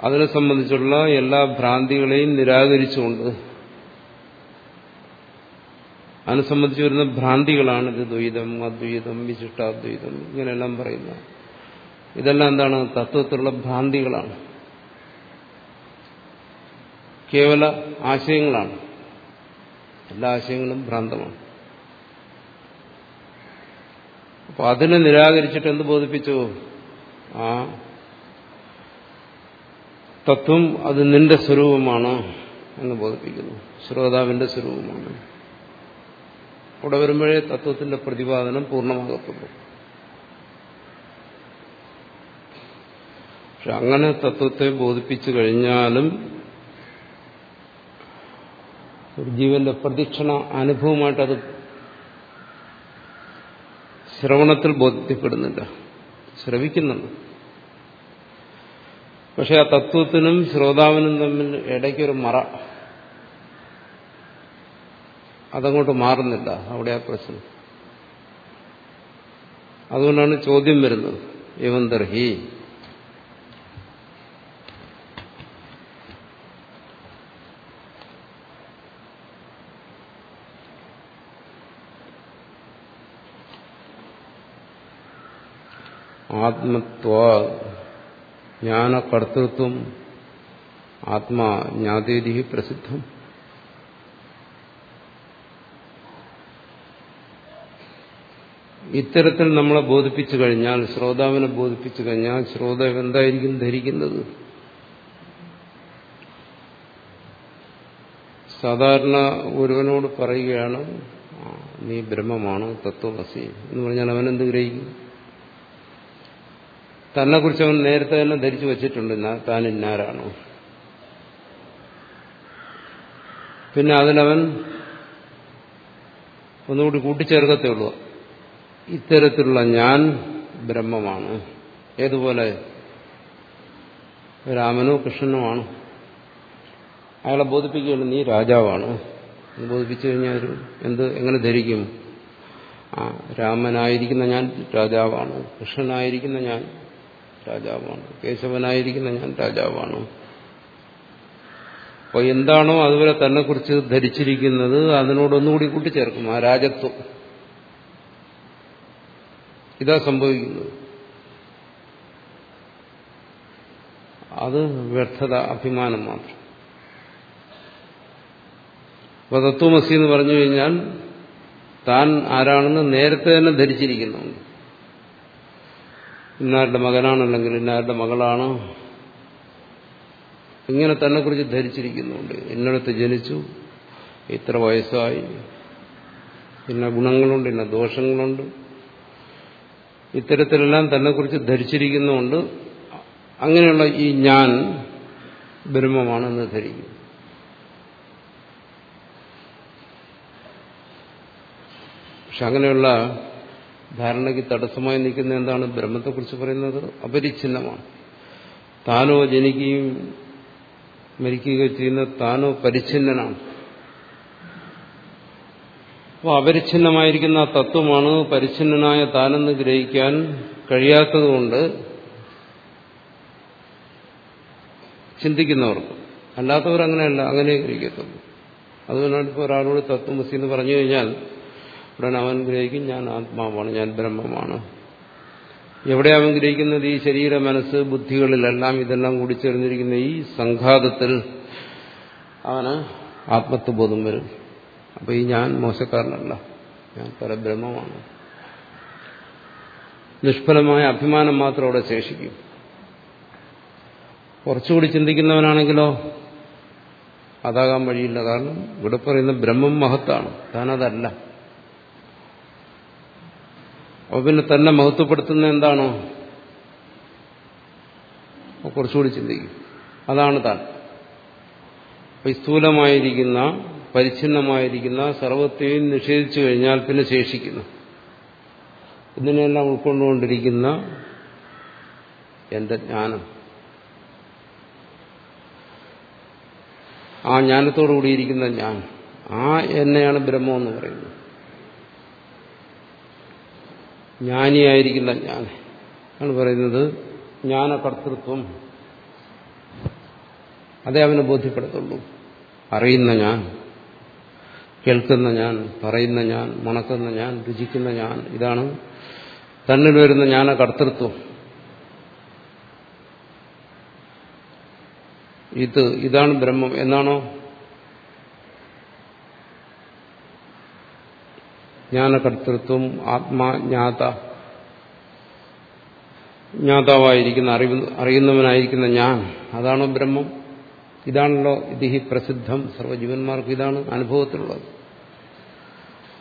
അതിനെ സംബന്ധിച്ചുള്ള എല്ലാ ഭ്രാന്തികളെയും നിരാകരിച്ചുകൊണ്ട് അതിനെ സംബന്ധിച്ച് വരുന്ന ഭ്രാന്തികളാണ് ഇത്. ദ്വൈതം അദ്വൈതം വിശിഷ്ടാദ്വൈതം ഇങ്ങനെയെല്ലാം പറയുന്ന. ഇതെല്ലാം എന്താണ്? തത്വത്തിലുള്ള ഭ്രാന്തികളാണ്. കേവല ആശയങ്ങളാണ്. എല്ലാ ആശയങ്ങളും ഭ്രാന്തമാണ്. അപ്പൊ അതിനെ നിരാകരിച്ചിട്ട് എന്ത് ബോധിപ്പിച്ചു? ആ തത്വം അത് നിന്റെ സ്വരൂപമാണ് എന്ന് ബോധിപ്പിക്കുന്നു. ശ്രോതാവിന്റെ സ്വരൂപമാണ്. അവിടെ വരുമ്പോഴേ തത്വത്തിന്റെ പ്രതിപാദനം പൂർണമാകത്തുള്ളൂ. പക്ഷെ അങ്ങനെ തത്വത്തെ ബോധിപ്പിച്ചു കഴിഞ്ഞാലും ഒരു ജീവന്റെ പ്രതിക്ഷണ അനുഭവമായിട്ട് അത് ശ്രവണത്തിൽ ബോധ്യപ്പെടുന്നില്ല. ശ്രവിക്കുന്നുണ്ട്. പക്ഷെ ആ തത്വത്തിനും ശ്രോതാവിനും തമ്മിൽ ഇടയ്ക്കൊരു മറ. അതങ്ങോട്ട് മാറുന്നില്ല. അവിടെ ആ പ്രശ്നം. അതുകൊണ്ടാണ് ചോദ്യം വരുന്നത്. യവന്തർഹി. ആത്മത്വ ജ്ഞാനകർത്തൃത്വം ആത്മാ ജ്ഞാതേരി പ്രസിദ്ധം. ഇത്തരത്തിൽ നമ്മളെ ബോധിപ്പിച്ചു കഴിഞ്ഞാൽ ശ്രോതാവിനെ ബോധിപ്പിച്ചു കഴിഞ്ഞാൽ ശ്രോതാവ് എന്തായിരിക്കും ധരിക്കുന്നത്? സാധാരണ ഒരുവനോട് പറയുകയാണ് നീ ബ്രഹ്മമാണ് തത്വമസി എന്ന് പറഞ്ഞാൽ അവനെന്ത് ഗ്രഹിക്കും? തന്നെ കുറിച്ച് അവൻ നേരത്തെ തന്നെ ധരിച്ചു വച്ചിട്ടുണ്ട്. താൻ ഇന്നാരാണോ? പിന്നെ അതിനവൻ ഒന്നുകൂടി കൂട്ടിച്ചേർക്കത്തേ ഉള്ളൂ. ഇത്തരത്തിലുള്ള ഞാൻ ബ്രഹ്മമാണ്. ഏതുപോലെ? രാമനോ കൃഷ്ണനോ ആണ്. അയാളെ ബോധിപ്പിക്കുകയാണ് നീ രാജാവാണ്. ബോധിപ്പിച്ചു കഴിഞ്ഞാൽ എന്ത് എങ്ങനെ ധരിക്കും? ആ രാമനായിരിക്കുന്ന ഞാൻ രാജാവാണ്. കൃഷ്ണനായിരിക്കുന്ന ഞാൻ രാജാവാണ്. കേശവനായിരിക്കുന്ന ഞാൻ രാജാവാണ്. അപ്പോൾ എന്താണോ അതുവരെ തന്നെ കുറിച്ച് ധരിച്ചിരിക്കുന്നത് അതിനോടൊന്നുകൂടി കൂട്ടിച്ചേർക്കും. ആ രാജത്വം. ഇതാ സംഭവിക്കുന്നത്. അത് വ്യർത്ഥത അഭിമാനം മാത്രം. അപ്പൊ തത്വമസി എന്ന് പറഞ്ഞു കഴിഞ്ഞാൽ താൻ ആരാണെന്ന് നേരത്തെ തന്നെ ധരിച്ചിരിക്കുന്നുണ്ട് ഇന്നാരുടെ മകനാണല്ലെങ്കിൽ ഇന്നാരുടെ മകളാണ്? ഇങ്ങനെ തന്നെ കുറിച്ച് ധരിച്ചിരിക്കുന്നുണ്ട്. ഇന്നടത്ത് ജനിച്ചു ഇത്ര വയസ്സായി. ഇന്ന ഗുണങ്ങളുണ്ട് ഇന്ന ദോഷങ്ങളുണ്ട്. ഇത്തരത്തിലെല്ലാം തന്നെ കുറിച്ച് ധരിച്ചിരിക്കുന്നുണ്ട്. അങ്ങനെയുള്ള ഈ ഞാൻ ബ്രഹ്മമാണെന്ന് ധരിക്കും പക്ഷെ അങ്ങനെയുള്ള ധാരണയ്ക്ക് തടസ്സമായി നിൽക്കുന്ന എന്താണ് ബ്രഹ്മത്തെക്കുറിച്ച് പറയുന്നത്? അപരിച്ഛിന്നമാണ്. താനോ ജനിക്കുകയും മരിക്കുകയോ ചെയ്യുന്ന താനോ പരിച്ഛിന്നനാണ്. അപ്പോൾ അപരിച്ഛിന്നമായിരിക്കുന്ന ആ തത്വമാണ് പരിച്ഛിന്നനായ താനെന്ന് ഗ്രഹിക്കാൻ കഴിയാത്തതുകൊണ്ട് ചിന്തിക്കുന്നവർക്ക്. അല്ലാത്തവർ അങ്ങനെയല്ല അങ്ങനെ ഗ്രഹിക്കത്തുള്ളൂ. അതുകൊണ്ടാണ് ഇപ്പോൾ ഒരാളോട് തത്വമസി എന്ന് പറഞ്ഞു കഴിഞ്ഞാൽ ഉടൻ അവൻ ഗ്രഹിക്കും ഞാൻ ആത്മാവാണ് ഞാൻ ബ്രഹ്മമാണ്. എവിടെ അവൻ ഗ്രഹിക്കുന്നത് ഈ ശരീര മനസ്സ് ബുദ്ധികളിലെല്ലാം ഇതെല്ലാം കൂടി ചേർന്നിരിക്കുന്ന ഈ സംഘാതത്തിൽ അവന് ആത്മത്വബോധം വരും. അപ്പൊ ഈ ഞാൻ മോശക്കാരനല്ല ഞാൻ പരബ്രഹ്മമാണ്. നിഷ്ഫലമായ അഭിമാനം മാത്രം അവിടെ ശേഷിക്കും. കുറച്ചുകൂടി ചിന്തിക്കുന്നവനാണെങ്കിലോ അതാകാൻ വഴിയില്ല. കാരണം ഇവിടെ പറയുന്ന ബ്രഹ്മം മഹത്താണ്. താനതല്ല. അപ്പൊ പിന്നെ തന്നെ മഹത്വപ്പെടുത്തുന്ന എന്താണോ? കുറച്ചുകൂടി ചിന്തിക്കും. അതാണ് താൻ. അപ്പൊ സ്ഥൂലമായിരിക്കുന്ന പരിച്ഛിന്നമായിരിക്കുന്ന സർവത്തെയും നിഷേധിച്ചു കഴിഞ്ഞാൽ പിന്നെ ശേഷിക്കുന്നു. ഇതിനെല്ലാം ഉൾക്കൊണ്ടുകൊണ്ടിരിക്കുന്ന എന്റെ ജ്ഞാനം. ആ ജ്ഞാനത്തോടുകൂടിയിരിക്കുന്ന ഞാൻ ആ എന്നെയാണ് ബ്രഹ്മം എന്ന് പറയുന്നത്. ജ്ഞാനിയായിരിക്കുന്ന ഞാൻ. ആണ് പറയുന്നത് ജ്ഞാനകർത്തൃത്വം. അതേ അവനെ ബോധ്യപ്പെടുത്തുള്ളൂ. അറിയുന്ന ഞാൻ കേൾക്കുന്ന ഞാൻ പറയുന്ന ഞാൻ മണക്കുന്ന ഞാൻ രുചിക്കുന്ന ഞാൻ ഇതാണ് തന്നിൽ വരുന്ന ജ്ഞാനകർത്തൃത്വം. ഇത് ഇതാണ് ബ്രഹ്മം. എന്നാണോ? ജ്ഞാനകർത്തൃത്വം ആത്മാജ്ഞാത ജ്ഞാതാവായിരിക്കുന്ന അറിവ് അറിയുന്നവനായിരിക്കുന്ന ഞാൻ. അതാണോ ബ്രഹ്മം? ഇതാണല്ലോ ഇതിഹി പ്രസിദ്ധം. സർവജീവന്മാർക്ക് ഇതാണ് അനുഭവത്തിലുള്ളത്.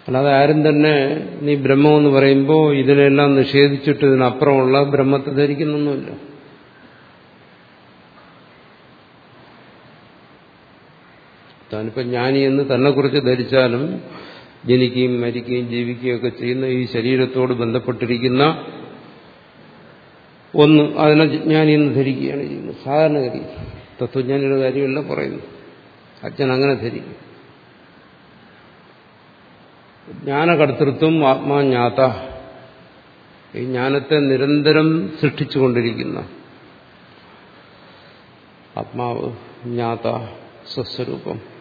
അല്ലാതെ ആരും തന്നെ നീ ബ്രഹ്മമെന്ന് പറയുമ്പോൾ ഇതിനെല്ലാം നിഷേധിച്ചിട്ട് ഇതിനപ്പുറമുള്ള ബ്രഹ്മത്തെ ധരിക്കുന്നൊന്നുമില്ല. താനിപ്പോൾ ജ്ഞാനി എന്ന് തന്നെക്കുറിച്ച് ധരിച്ചാലും ജനിക്കുകയും മരിക്കുകയും ജീവിക്കുകയും ഒക്കെ ചെയ്യുന്ന ഈ ശരീരത്തോട് ബന്ധപ്പെട്ടിരിക്കുന്ന ഒന്ന് അതിനെ ജ്ഞാനി എന്ന് ധരിക്കുകയാണ് ചെയ്യുന്നത്. സാധാരണഗതി തത്വജ്ഞാനിയുടെ കാര്യമല്ല പറയുന്നു അച്ഛൻ അങ്ങനെ ധരിക്കും. ജ്ഞാനകർത്തൃത്വം ആത്മാജ്ഞാത. ഈ ജ്ഞാനത്തെ നിരന്തരം സൃഷ്ടിച്ചുകൊണ്ടിരിക്കുന്ന ആത്മാവ് ജ്ഞാത സ്വസ്വരൂപം.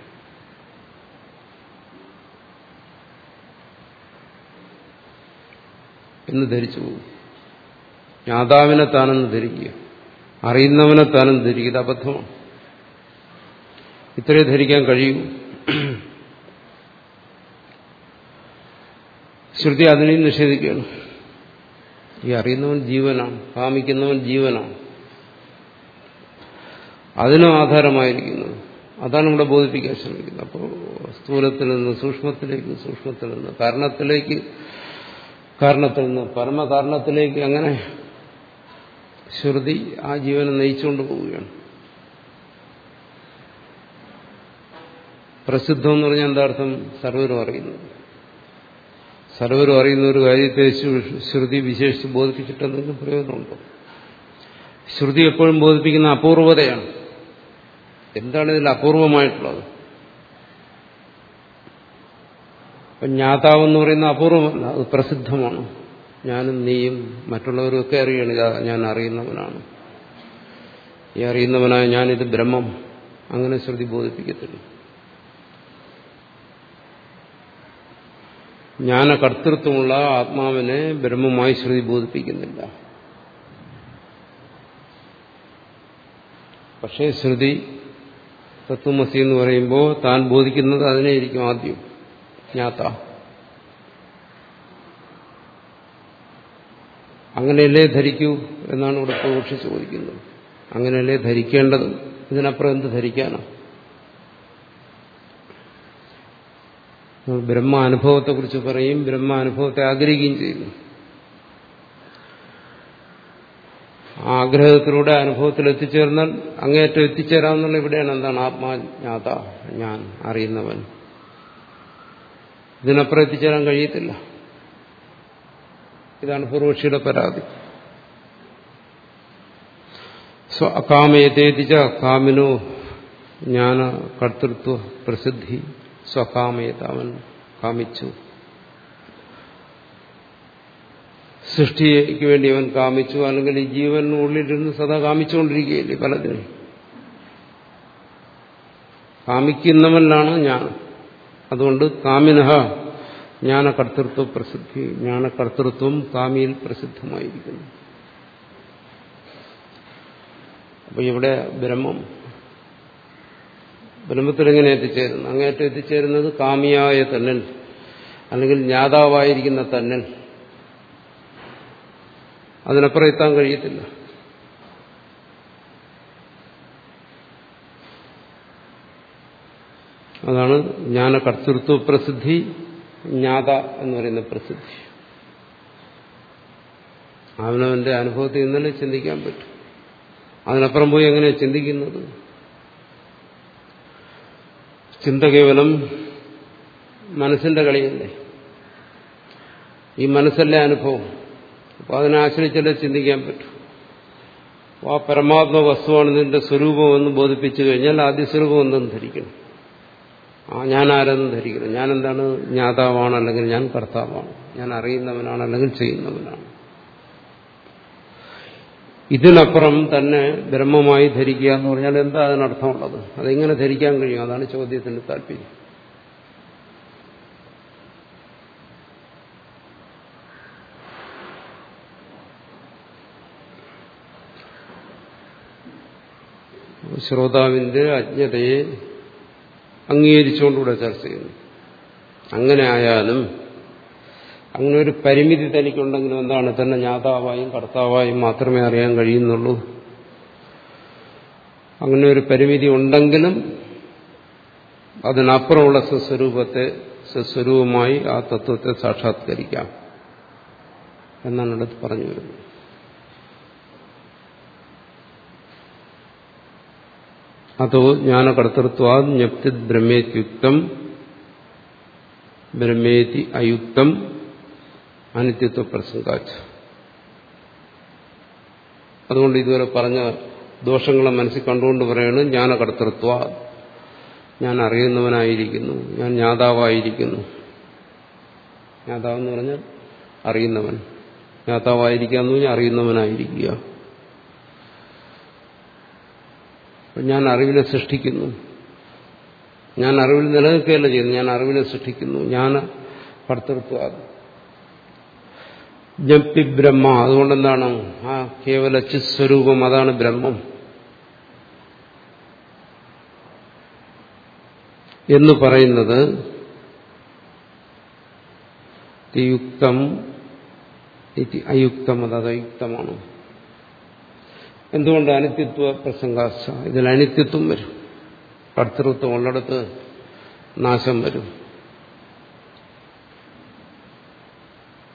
എന്ന് ധരിച്ചു പോകും. ജ്ഞാതാവിനെ താനെന്ന് ധരിക്കുക. അറിയുന്നവനെ താനെന്ന് ധരിക്കുക. ഇത് അബദ്ധമാണ്. ഇത്രയേ ധരിക്കാൻ കഴിയൂ. ശ്രുതി അതിനെയും നിഷേധിക്കുകയാണ്. ഈ അറിയുന്നവൻ ജീവനാണ്. കാമിക്കുന്നവൻ ജീവനാണ്. അതിനും ആധാരമായിരിക്കുന്നത്. അതാണ് ഇവിടെ ബോധിപ്പിക്കാൻ ശ്രമിക്കുന്നത്. അപ്പോൾ സ്ഥൂലത്തിൽ നിന്ന് സൂക്ഷ്മത്തിലേക്ക് സൂക്ഷ്മത്തിൽ നിന്ന് കാരണത്തിലേക്ക് കാരണത്തിൽ നിന്ന് പരമകാരണത്തിലേക്ക് അങ്ങനെ ശ്രുതി ആ ജീവനെ നയിച്ചുകൊണ്ട് പോവുകയാണ്. പ്രസിദ്ധം എന്ന് പറഞ്ഞാൽ എന്താർത്ഥം സർവരും അറിയുന്നു. സർവരും അറിയുന്ന ഒരു കാര്യത്തെ ശ്രുതി വിശേഷിച്ച് ബോധിപ്പിച്ചിട്ട് എന്തെങ്കിലും പ്രയോജനമുണ്ടോ? ശ്രുതി എപ്പോഴും ബോധിപ്പിക്കുന്ന അപൂർവതയാണ്. എന്താണ് ഇതിൽ അപൂർവമായിട്ടുള്ളത്? അപ്പം ജ്ഞാതാവെന്ന് പറയുന്ന അപൂർവമല്ല അത് പ്രസിദ്ധമാണ്. ഞാനും നീയും മറ്റുള്ളവരും ഒക്കെ അറിയണം ഞാൻ അറിയുന്നവനാണ്. ഈ അറിയുന്നവനായ ഞാനിത് ബ്രഹ്മം. അങ്ങനെ ശ്രുതി ബോധിപ്പിക്കത്തില്ല. ജ്ഞാനകർത്തൃത്വമുള്ള ആത്മാവിനെ ബ്രഹ്മമായി ശ്രുതി ബോധിപ്പിക്കുന്നില്ല. പക്ഷേ ശ്രുതി തത്വമസി എന്ന് പറയുമ്പോൾ താൻ ബോധിക്കുന്നത് അതിനെ ആദ്യം. ജ്ഞാത അങ്ങനെയല്ലേ ധരിക്കൂ എന്നാണ് ഇവിടെ പൂർവക്ഷി ചോദിക്കുന്നത്. അങ്ങനെയല്ലേ ധരിക്കേണ്ടത്? ഇതിനപ്പുറം എന്ത് ധരിക്കാനാണ് ബ്രഹ്മാനുഭവത്തെക്കുറിച്ച് പറയും ബ്രഹ്മാനുഭവത്തെ ആഗ്രഹിക്കുകയും ചെയ്യുന്നു. ആഗ്രഹത്തിലൂടെ അനുഭവത്തിൽ എത്തിച്ചേർന്നാൽ അങ്ങേറ്റം എത്തിച്ചേരാമെന്നുള്ള ഇവിടെയാണ് എന്താണ് ആത്മാജ്ഞാത ഞാൻ അറിയുന്നവൻ. ഇതിനപ്പുറം എത്തിച്ചേരാൻ കഴിയത്തില്ല. ഇതാണ് പൂർവക്ഷിയുടെ പരാതി. അകാമയതേതിച്ച കാമിനോ ജ്ഞാന കർത്തൃത്വ പ്രസിദ്ധി സ്വകാമയത അവൻ കാമിച്ചു. സൃഷ്ടിക്ക് വേണ്ടി അവൻ കാമിച്ചു അല്ലെങ്കിൽ ഈ ജീവനുള്ളിലിരുന്ന് സദാ കാമിച്ചുകൊണ്ടിരിക്കുകയില്ലേ പലതിനും. കാമിക്കുന്നവനിലാണ് ഞാൻ അതുകൊണ്ട് കാമിനഹ ജ്ഞാനകർത്തൃത്വ പ്രസിദ്ധി ജ്ഞാനകർത്തൃത്വം കാമിയിൽ പ്രസിദ്ധമായിരിക്കുന്നു. അപ്പൊ ഇവിടെ ബ്രഹ്മം. ബ്രഹ്മത്തിൽ എങ്ങനെ എത്തിച്ചേരുന്നു? അങ്ങേറ്റം എത്തിച്ചേരുന്നത് കാമിയായ തന്നൽ അല്ലെങ്കിൽ ജ്ഞാതാവായിരിക്കുന്ന തന്നൽ. അതിനപ്പുറം എത്താൻ കഴിയത്തില്ല. അതാണ് ജ്ഞാന കർത്തൃത്വ പ്രസിദ്ധി ജ്ഞാത എന്ന് പറയുന്ന പ്രസിദ്ധി. അവനവന്റെ അനുഭവത്തിൽ നിന്നല്ലേ ചിന്തിക്കാൻ പറ്റും. അതിനപ്പുറം പോയി എങ്ങനെയാണ് ചിന്തിക്കുന്നത്? ചിന്ത കേവലം മനസ്സിന്റെ കളിയല്ലേ? ഈ മനസ്സല്ലേ അനുഭവം. അപ്പോൾ അതിനെ ആശ്രയിച്ചല്ലേ ചിന്തിക്കാൻ പറ്റും. ആ പരമാത്മ വസ്തുവാണ് ഇതിന്റെ സ്വരൂപമെന്ന് ബോധിപ്പിച്ചു കഴിഞ്ഞാൽ ആദ്യ സ്വരൂപം എന്തെന്ന് ധരിക്കണം. ആ ഞാൻ ആരെന്ന് ധരിക്കുന്നു ഞാൻ എന്താണ് ജ്ഞാതാവാണ് അല്ലെങ്കിൽ ഞാൻ കർത്താവാണ്. ഞാൻ അറിയുന്നവനാണ് അല്ലെങ്കിൽ ചെയ്യുന്നവനാണ്. ഇതിനപ്പുറം തന്നെ ബ്രഹ്മമായി ധരിക്കുക എന്ന് പറഞ്ഞാൽ എന്താ അതിനർത്ഥമുള്ളത്? അതെങ്ങനെ ധരിക്കാൻ കഴിയും? അതാണ് ചോദ്യത്തിന്റെ താല്പര്യം. ശ്രോതാവിന്റെ അജ്ഞതയെ അംഗീകരിച്ചുകൊണ്ടുകൂടെ ചർച്ച ചെയ്യുന്നു. അങ്ങനെ ആയാലും അങ്ങനെ ഒരു പരിമിതി തനിക്കുണ്ടെങ്കിലും എന്താണ്? തന്നെ ജ്ഞാതാവായും കർത്താവായും മാത്രമേ അറിയാൻ കഴിയുന്നുള്ളൂ. അങ്ങനെ ഒരു പരിമിതി ഉണ്ടെങ്കിലും അതിനപ്പുറമുള്ള സ്വസ്വരൂപത്തെ സ്വസ്വരൂപമായി ആ തത്വത്തെ സാക്ഷാത്കരിക്കാം. എന്നാണ് അടുത്ത് പറഞ്ഞു വരുന്നത് അതോ ജ്ഞാനകർത്തൃത്വാ ജ്ഞപ്തി ബ്രഹ്മേത്യുക്തം ബ്രഹ്മേതി അയുക്തം അനിത്യത്വ പ്രസംഗാച്ച് അതുകൊണ്ട് ഇതുവരെ പറഞ്ഞ ദോഷങ്ങളെ മനസ്സിൽ കണ്ടുകൊണ്ട് പറയുന്നത് ജ്ഞാനകർത്തൃത്വ ഞാൻ അറിയുന്നവനായിരിക്കുന്നു ഞാൻ ജ്ഞാതാവായിരിക്കുന്നു. ജ്ഞാതാവെന്ന് പറഞ്ഞാൽ അറിയുന്നവൻ. ജ്ഞാതാവായിരിക്കുക എന്ന് പറഞ്ഞാൽ അറിയുന്നവനായിരിക്കുക. ഞാൻ അറിവിനെ സൃഷ്ടിക്കുന്നു. ഞാൻ അറിവിൽ നിലനിൽക്കുകയല്ല ചെയ്യുന്നു ഞാൻ അറിവിനെ സൃഷ്ടിക്കുന്നു. ഞാൻ കർത്തൃത്വ ജപ്പി ബ്രഹ്മ. അതുകൊണ്ടെന്താണ്? ആ കേവല ചിസ്വരൂപം അതാണ് ബ്രഹ്മം. എന്ന് പറയുന്നത് യുക്തം അയുക്തം അത് അതയുക്തമാണ് എന്തുകൊണ്ട് അനിത്യത്വ പ്രസംഗാശ ഇതിൽ അനിത്യത്വം വരും. കർത്തൃത്വം ഉള്ളിടത്ത് നാശം വരും.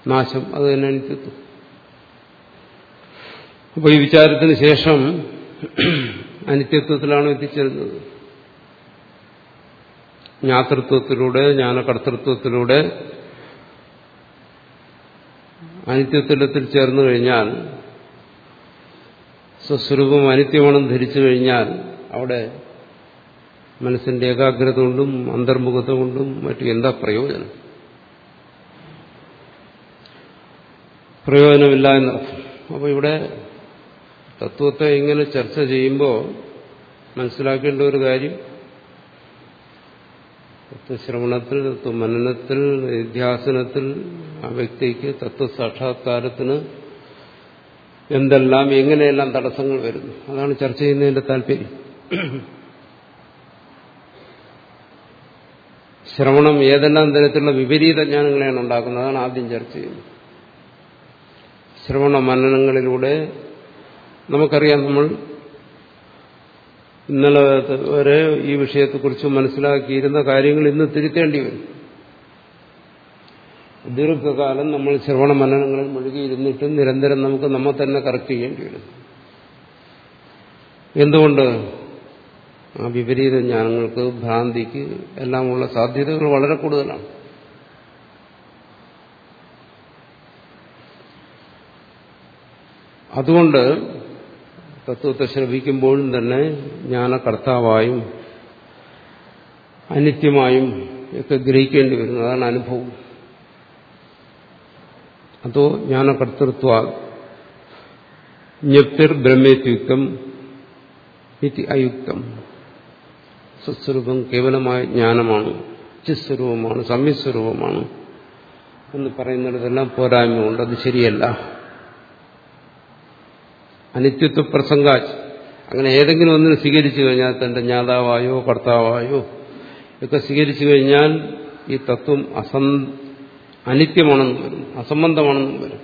നാശം അത് തന്നെ അനിത്യത്വം. അപ്പോൾ ഈ വിചാരത്തിന് ശേഷം അനിത്യത്വത്തിലാണ് എത്തിച്ചേരുന്നത്. ജ്ഞാതൃത്വത്തിലൂടെ ജ്ഞാനകർത്തൃത്വത്തിലൂടെ അനിത്യത്തിലെത്തിൽ ചേർന്നു കഴിഞ്ഞാൽ സ്വസ്വരൂപം അനിത്യമാണെന്ന് ധരിച്ചു കഴിഞ്ഞാൽ അവിടെ മനസ്സിന്റെ ഏകാഗ്രത കൊണ്ടും അന്തർമുഖത കൊണ്ടും മറ്റു എന്താ പ്രയോജനം? പ്രയോജനമില്ല എന്നർത്ഥം അപ്പോൾ ഇവിടെ തത്വത്തെ ഇങ്ങനെ ചർച്ച ചെയ്യുമ്പോൾ മനസ്സിലാക്കേണ്ട ഒരു കാര്യം തത്വശ്രവണത്തിൽ തത്വമനനത്തിൽ നിധ്യാസനത്തിൽ ആ വ്യക്തിക്ക് തത്വസാക്ഷാത്കാരത്തിന് എന്തെല്ലാം എങ്ങനെയെല്ലാം തടസ്സങ്ങൾ വരുന്നു. അതാണ് ചർച്ച ചെയ്യുന്നതിന്റെ താല്പര്യം. ശ്രവണം ഏതെല്ലാം തരത്തിലുള്ള വിപരീത ജ്ഞാനങ്ങളെയാണ് ഉണ്ടാക്കുന്നത്? അതാണ് ആദ്യം ചർച്ച ചെയ്യുന്നത്. ശ്രവണ മനനങ്ങളിലൂടെ നമുക്കറിയാം നമ്മൾ ഇന്നലെ വരെ ഈ വിഷയത്തെക്കുറിച്ച് മനസ്സിലാക്കിയിരുന്ന കാര്യങ്ങൾ ഇന്ന് തിരുത്തേണ്ടി വരും. ദീർഘകാലം നമ്മൾ ശ്രവണ മനനങ്ങളിൽ മുഴുകിയിരുന്നിട്ടും നിരന്തരം നമുക്ക് നമ്മെ തന്നെ കറക്റ്റ് ചെയ്യേണ്ടി വരും എന്തുകൊണ്ട്? ആ വിപരീത ജ്ഞാനങ്ങൾക്ക് ഭ്രാന്തിക്ക് എല്ലാമുള്ള സാധ്യതകൾ വളരെ കൂടുതലാണ്. അതുകൊണ്ട് തത്വത്തെ ശ്രമിക്കുമ്പോഴും തന്നെ ജ്ഞാനകർത്താവായും അനിത്യമായും ഒക്കെ ഗ്രഹിക്കേണ്ടി വരുന്നു. അതാണ് അനുഭവം. അതോ ജ്ഞാനകർത്തൃത്വ ജ്ഞപ്തിർ ബ്രഹ്മേത്യുക്തം ഇതി അയുക്തം. സ്വസ്വരൂപം കേവലമായ ജ്ഞാനമാണ് ചിസ്വരൂപമാണ് സംയസ്വരൂപമാണ് എന്ന് പറയുന്നിടത്തെല്ലാം പോരായ്മയുണ്ട് അത് ശരിയല്ല. അനിത്യത്വ പ്രസംഗ അങ്ങനെ ഏതെങ്കിലും ഒന്നിനെ സ്വീകരിച്ചു കഴിഞ്ഞാൽ തന്റെ ജ്ഞാതാവായോ കർത്താവായോ ഒക്കെ സ്വീകരിച്ചു കഴിഞ്ഞാൽ ഈ തത്വം അസം അനിത്യമാണെന്നും വരും അസംബന്ധമാണെന്നും വരും.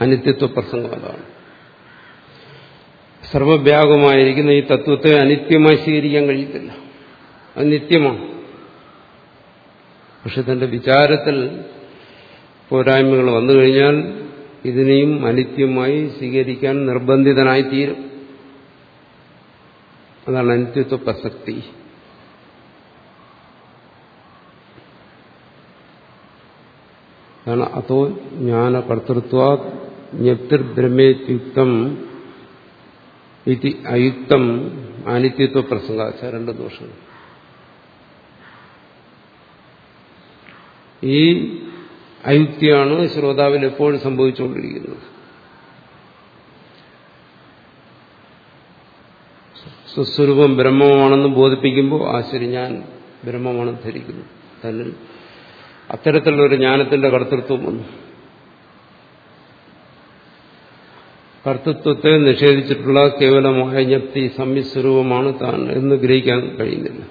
അനിത്യത്വ പ്രസംഗം അതാണ്. സർവവ്യാപകമായിരിക്കുന്ന ഈ തത്വത്തെ അനിത്യമായി സ്വീകരിക്കാൻ കഴിയത്തില്ല. അത് നിത്യമാണ്. പക്ഷെ തന്റെ വിചാരത്തിൽ പോരായ്മകൾ വന്നു കഴിഞ്ഞാൽ ഇതിനെയും അനിത്യമായി സ്വീകരിക്കാൻ നിർബന്ധിതനായി തീരും അതാണ് അനിത്യത്വ പ്രസക്തി. അതാണ് അതോ ജ്ഞാന കർത്തൃത്വ ജ്ഞപ്തിർബ്രഹ്മേത്യുക്തം അയുക്തം അനിത്യത്വ പ്രസംഗാച്ച രണ്ട് ദോഷങ്ങൾ. ഈ അയുക്തിയാണ് ശ്രോതാവിൽ എപ്പോഴും സംഭവിച്ചുകൊണ്ടിരിക്കുന്നത്. സ്വസ്വരൂപം ബ്രഹ്മമാണെന്ന് ബോധിപ്പിക്കുമ്പോൾ ആ ശരി ഞാൻ ബ്രഹ്മമാണെന്ന് ധരിക്കുന്നു. തന്നിൽ അത്തരത്തിലുള്ള ഒരു ജ്ഞാനത്തിന്റെ കർത്തൃത്വം വന്നു. കർത്തൃത്വത്തെ നിഷേധിച്ചിട്ടുള്ള കേവലമായ ജ്ഞപ്തി സംയുസ്വരൂപമാണ് താൻ എന്ന് ഗ്രഹിക്കാൻ കഴിയുന്നില്ല.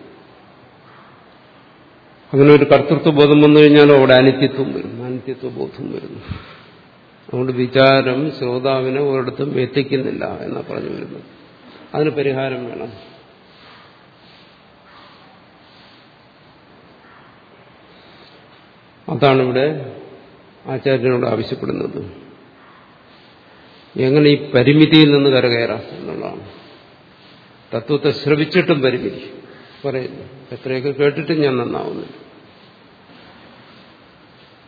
അങ്ങനെ ഒരു കർത്തൃത്വ ബോധം വന്നു കഴിഞ്ഞാൽ അവിടെ അനിത്യത്വം വരുന്നു അനിത്യത്വ ബോധം വരുന്നു. അതുകൊണ്ട് വിചാരം ശ്രോതാവിനെ ഒരിടത്തും എത്തിക്കുന്നില്ല എന്നാണ് പറഞ്ഞു വരുന്നത്. അതിന് പരിഹാരം വേണം. അതാണ് ഇവിടെ ആചാര്യനോട് ആവശ്യപ്പെടുന്നത്. എങ്ങനെ ഈ പരിമിതിയിൽ നിന്ന് കരകയറാം എന്നുള്ളതാണ്. തത്വത്തെ ശ്രവിച്ചിട്ടും പരിമിതി. പറയുന്നു. എത്രയൊക്കെ കേട്ടിട്ടും ഞാൻ നന്നാവുന്നില്ല.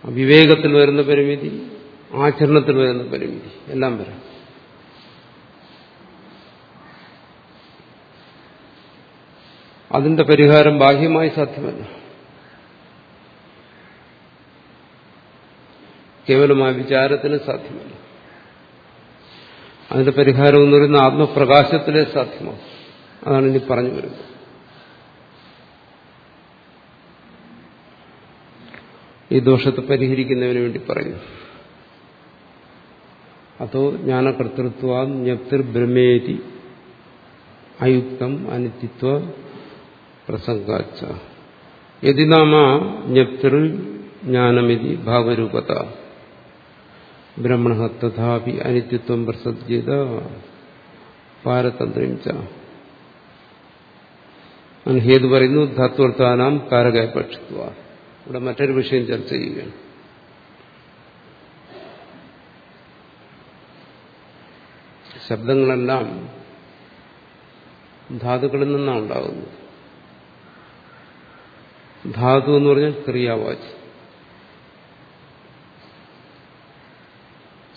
വിവേകത്തിൽ വരുന്ന പരിമിതി ആചരണത്തിൽ വരുന്ന പരിമിതി എല്ലാം വരാം. അതിന്റെ പരിഹാരം ബാഹ്യമായി സാധ്യമല്ല. കേവലമായ വിചാരത്തിന് സാധ്യമല്ല. അതിന്റെ പരിഹാരം എന്ന് പറയുന്ന ആത്മപ്രകാശത്തിലെ സാധ്യമാണ് അതാണ് ഇനി പറഞ്ഞു വരുന്നത്. ഈ ദോഷത്തെ പരിഹരിക്കുന്നതിന് വേണ്ടി പറയുന്നു. അതോ ജ്ഞാനകർത്തൃത്വ ജ്ഞപ്തിർ ബ്രഹ്മേതി അയുക്തം അനിത്യത്വ പ്രസംഗാച്ച. യതിനാമ ജ്ഞപ്തിർ ജ്ഞാനമിതി ഭാവരൂപത. ബ്രഹ്മണ തഥാപി അനിത്യത്വം പ്രസജ്ജിത പാരതന്ത്രം ച. ഹേതു പറയുന്നു ധാത്വർത്ഥാനാം കാരകപക്ഷത്വ ഇവിടെ മറ്റൊരു വിഷയം ചർച്ച ചെയ്യുകയാണ്. ശബ്ദങ്ങളെല്ലാം ധാതുക്കളിൽ നിന്നാണ് ഉണ്ടാകുന്നത്. ധാതു എന്ന് പറഞ്ഞാൽ ക്രിയാവാചി.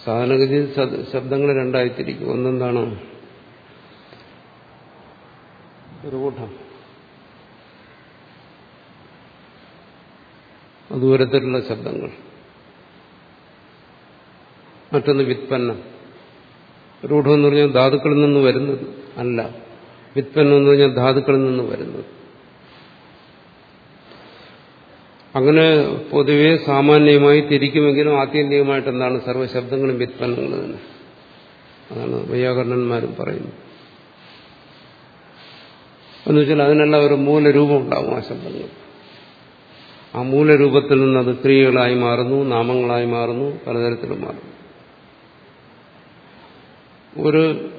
സാധാരണഗതിയിൽ ശബ്ദങ്ങൾ രണ്ടായി തിരിക്കും ഒന്നെന്താണ്? കൂട്ടം ദൂരത്തിലുള്ള ശബ്ദങ്ങൾ. മറ്റൊന്ന് വിത്പന്നം രൂഢം എന്ന് പറഞ്ഞാൽ ധാതുക്കളിൽ നിന്ന് വരുന്നത് അല്ല. വിത്പന്നം എന്ന് പറഞ്ഞാൽ ധാതുക്കളിൽ നിന്ന് വരുന്നത്. അങ്ങനെ പൊതുവെ സാമാന്യമായി തിരിക്കുമെങ്കിലും ആത്യന്തികമായിട്ട് എന്താണ് സർവശബ്ദങ്ങളും വിത്പന്നങ്ങൾ തന്നെ. അതാണ് വൈയാകരണന്മാരും പറയുന്നത്. എന്നുവെച്ചാൽ അതിനെല്ലാം ഒരു മൂലരൂപം ഉണ്ടാവും ആ ശബ്ദങ്ങൾ. ആ മൂലരൂപത്തിൽ നിന്ന് അത് ക്രിയകളായി മാറുന്നു നാമങ്ങളായി മാറുന്നു പലതരത്തിലും മാറുന്നു. ഒരു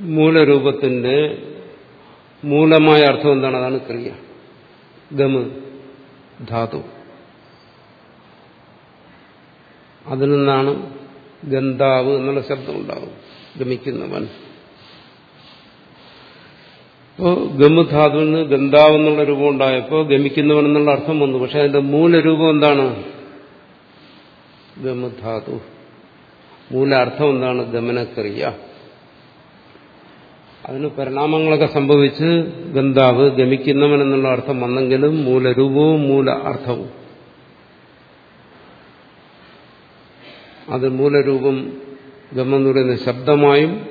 മൂലരൂപത്തിന്റെ മൂലമായ അർത്ഥം എന്താണ്? അതാണ് ക്രിയ. ഗമ്. ധാതു. അതിൽ നിന്നാണ് ഗന്ധാവ് എന്നുള്ള ശബ്ദം ഉണ്ടാവും ഗമിക്കുന്നവൻ. അപ്പോൾ ഗമുധാതുവിൽ നിന്ന് ഗന്ധാവ് എന്നുള്ള രൂപം ഉണ്ടായപ്പോൾ ഗമിക്കുന്നവൻ എന്നുള്ള അർത്ഥം വന്നു. പക്ഷെ അതിന്റെ മൂലരൂപം എന്താണ്? ഗമുധാതു. മൂലാർത്ഥം എന്താണ്? ഗമനക്രിയ. അതിന് പരിണാമങ്ങളൊക്കെ സംഭവിച്ച് ഗന്ധാവ് ഗമിക്കുന്നവൻ എന്നുള്ള അർത്ഥം വന്നെങ്കിലും മൂലരൂപവും മൂല അർത്ഥവും അത് മൂലരൂപം ഗമം എന്ന് പറയുന്ന ശബ്ദമായും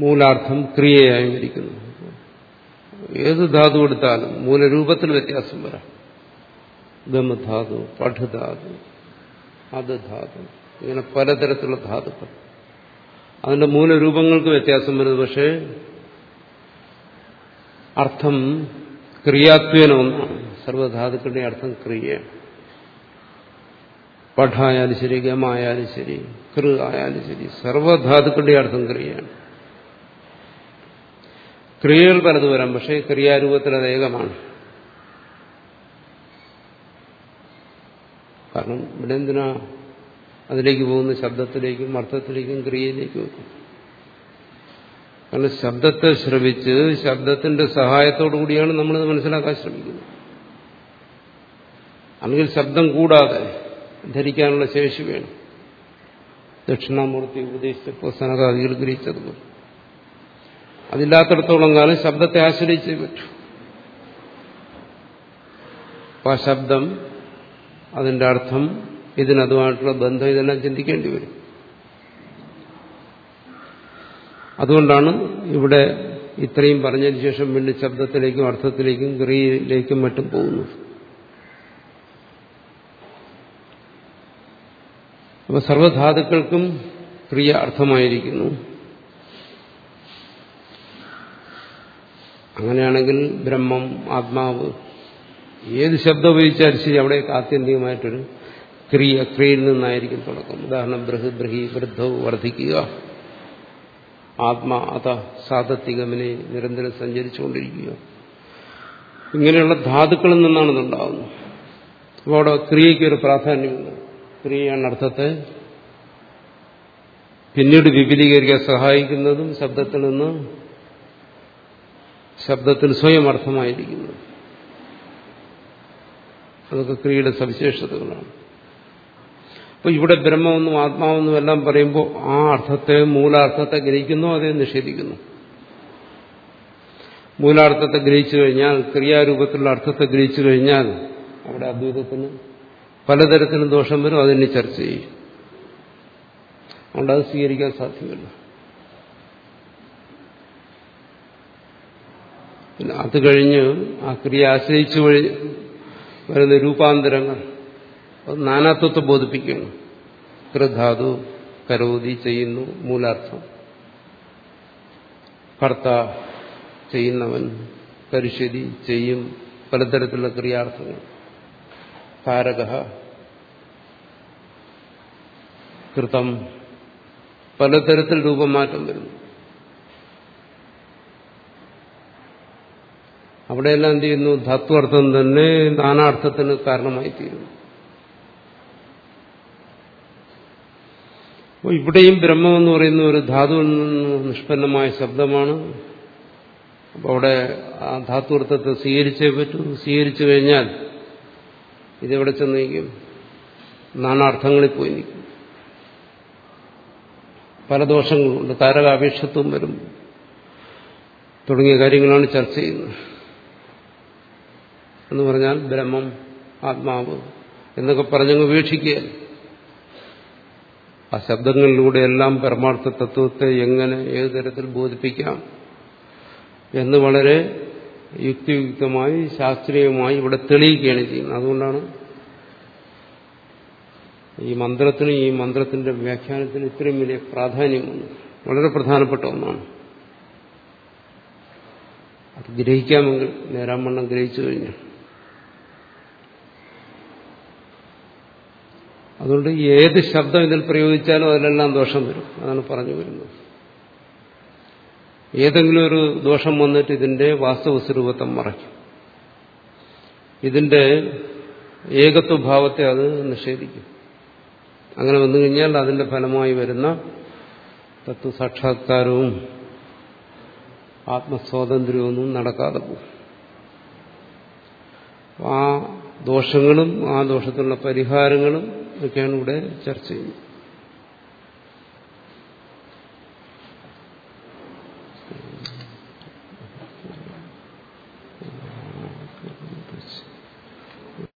മൂലാർത്ഥം ക്രിയയായും ഇരിക്കുന്നു. ഏത് ധാതു എടുത്താലും മൂലരൂപത്തിൽ വ്യത്യാസം വരാം. ഗമധാതു പഠുധാതു അത് ധാതു ഇങ്ങനെ പലതരത്തിലുള്ള ധാതുക്കൾ. അതിന്റെ മൂലരൂപങ്ങൾക്ക് വ്യത്യാസം വരുന്നത്. പക്ഷേ അർത്ഥം ക്രിയാത്വേന ഒന്നാണ്. സർവധാതുക്കളുടെ അർത്ഥം ക്രിയ പഠായാലും ശരി ഗമായാലും ശരി കൃ ആയാലും ശരി സർവധാതുക്കളുടെ അർത്ഥം ക്രിയയാണ്. ക്രിയകൾ പലത് വരാം പക്ഷേ ക്രിയാരൂപത്തിൽ അത് ഏകമാണ്. കാരണം ഇവിടെ എന്തിനാ അതിലേക്ക് പോകുന്ന ശബ്ദത്തിലേക്കും അർത്ഥത്തിലേക്കും ക്രിയയിലേക്കും കാരണം ശബ്ദത്തെ ശ്രവിച്ച് ശബ്ദത്തിന്റെ സഹായത്തോടു കൂടിയാണ് നമ്മളിത് മനസ്സിലാക്കാൻ ശ്രമിക്കുന്നത്. അല്ലെങ്കിൽ ശബ്ദം കൂടാതെ ധരിക്കാനുള്ള ശേഷി വേണം. ദക്ഷിണാമൂർത്തി ഉപദേശിച്ചപ്പോൾ സനകാദികൾ ഗ്രഹിച്ചതുപോലെ അതില്ലാത്തടത്തോളം കാലം ശബ്ദത്തെ ആശ്രയിച്ചേ പറ്റൂ. അപ്പൊ ആ ശബ്ദം അതിന്റെ അർത്ഥം ഇതിനതുമായിട്ടുള്ള ബന്ധം ഇതെല്ലാം ചിന്തിക്കേണ്ടി വരും. അതുകൊണ്ടാണ് ഇവിടെ ഇത്രയും പറഞ്ഞതിന് ശേഷം വീണ്ടും ശബ്ദത്തിലേക്കും അർത്ഥത്തിലേക്കും ക്രിയയിലേക്കും മറ്റും പോകുന്നത്. അപ്പൊ സർവധാതുക്കൾക്കും ക്രിയ അർത്ഥമായിരിക്കുന്നു. അങ്ങനെയാണെങ്കിൽ ബ്രഹ്മം ആത്മാവ് ഏത് ശബ്ദം ഉപയോഗിച്ചാലും ശരി അവിടെ ആത്യന്തികമായിട്ടൊരു ക്രിയ ക്രിയയിൽ നിന്നായിരിക്കും തുടക്കം. ഉദാഹരണം ബൃഹ് ബ്രഹി വൃദ്ധവും വർദ്ധിക്കുക. ആത്മാ അത സാതത്തികമനെ നിരന്തരം സഞ്ചരിച്ചുകൊണ്ടിരിക്കുക. ഇങ്ങനെയുള്ള ധാതുക്കളിൽ നിന്നാണ് ഇതുണ്ടാകുന്നത് അപ്പോൾ അവിടെ ക്രിയയ്ക്ക് ഒരു പ്രാധാന്യമുണ്ട്. ക്രിയയാണ് അർത്ഥത്തെ പിന്നീട് വിപുലീകരിക്കാൻ സഹായിക്കുന്നതും ശബ്ദത്തിൽ നിന്ന് ശബ്ദത്തിന് സ്വയം അർത്ഥമായിരിക്കുന്നു അതൊക്കെ ക്രിയയുടെ സവിശേഷതകളാണ്. അപ്പൊ ഇവിടെ ബ്രഹ്മമെന്നും ആത്മാവെന്നും എല്ലാം പറയുമ്പോൾ ആ അർത്ഥത്തെ മൂലാർത്ഥത്തെ ഗ്രഹിക്കുന്നു അതേ നിഷേധിക്കുന്നു. മൂലാർത്ഥത്തെ ഗ്രഹിച്ചു കഴിഞ്ഞാൽ ക്രിയാരൂപത്തിലുള്ള അർത്ഥത്തെ ഗ്രഹിച്ചു കഴിഞ്ഞാൽ അവിടെ അദ്വൈതത്തിന് പലതരത്തിലും ദോഷം വരും അതിനെ ചർച്ച ചെയ്യും. അതുകൊണ്ട് അത് സ്വീകരിക്കാൻ സാധ്യമല്ല. അത് കഴിഞ്ഞ് ആ ക്രിയ ആശ്രയിച്ചു വരുന്ന രൂപാന്തരങ്ങൾ അത് നാനാത്വത്തെ ബോധിപ്പിക്കുന്നു കൃധാതു കരോതി ചെയ്യുന്നു മൂലാർത്ഥം. കർത്ത ചെയ്യുന്നവൻ കരിശ്യതി ചെയ്യും പലതരത്തിലുള്ള ക്രിയാർത്ഥങ്ങൾ. കാരക കൃതം പലതരത്തിൽ രൂപമാറ്റം വരുന്നു. അവിടെയെല്ലാം എന്ത് ചെയ്യുന്നു? ധാത്വർത്ഥം തന്നെ നാനാർത്ഥത്തിന് കാരണമായി തീരുന്നു അപ്പോൾ ഇവിടെയും ബ്രഹ്മം എന്ന് പറയുന്ന ഒരു ധാതുവിൽ നിന്ന് നിഷ്പന്നമായ ശബ്ദമാണ്. അപ്പോൾ അവിടെ ആ ധാത്വർത്ഥത്തെ സ്വീകരിച്ചേ പറ്റൂ. സ്വീകരിച്ചു കഴിഞ്ഞാൽ ഇതെവിടെ ചെന്ന് നിൽക്കും? നാനാർത്ഥങ്ങളിൽ പോയി നിൽക്കും. പല ദോഷങ്ങളുണ്ട്. താരകാപേക്ഷത്വം വരും. തുടങ്ങിയ കാര്യങ്ങളാണ് ചർച്ച ചെയ്യുന്നത്. എന്ന് പറഞ്ഞാൽ ബ്രഹ്മം ആത്മാവ് എന്നൊക്കെ പറഞ്ഞങ്ങ് വീക്ഷിക്കുക ആ ശബ്ദങ്ങളിലൂടെയെല്ലാം പരമാർത്ഥ തത്വത്തെ എങ്ങനെ ഏത് തരത്തിൽ ബോധിപ്പിക്കാം എന്ന് വളരെ യുക്തിയുക്തമായി ശാസ്ത്രീയമായി ഇവിടെ തെളിയിക്കുകയാണ് ചെയ്യുന്നത്. അതുകൊണ്ടാണ് ഈ മന്ത്രത്തിന് ഈ മന്ത്രത്തിന്റെ വ്യാഖ്യാനത്തിന് ഇത്രയും വലിയ പ്രാധാന്യം വളരെ പ്രധാനപ്പെട്ട ഒന്നാണ്. അത് ഗ്രഹിക്കാമെങ്കിൽ നേരാമണ്ണം ഗ്രഹിച്ചു കഴിഞ്ഞു. അതുകൊണ്ട് ഏത് ശബ്ദം ഇതിൽ പ്രയോഗിച്ചാലും അതിലെല്ലാം ദോഷം വരും. അതാണ് പറഞ്ഞു വരുന്നത്. ഏതെങ്കിലും ഒരു ദോഷം വന്നിട്ട് ഇതിന്റെ വാസ്തവ സ്വരൂപത്തെ മറയ്ക്കും. ഇതിന്റെ ഏകത്വഭാവത്തെ അത് നിഷേധിക്കും. അങ്ങനെ വന്നു കഴിഞ്ഞാൽ അതിന്റെ ഫലമായി വരുന്ന തത്വസാക്ഷാത്കാരവും ആത്മസ്വാതന്ത്ര്യമൊന്നും നടക്കാതെ പോകും. ആ ദോഷങ്ങളും ആ ദോഷത്തിലുള്ള പരിഹാരങ്ങളും ഒക്കെയാണ് ഇവിടെ ചർച്ച ചെയ്യുന്നത്.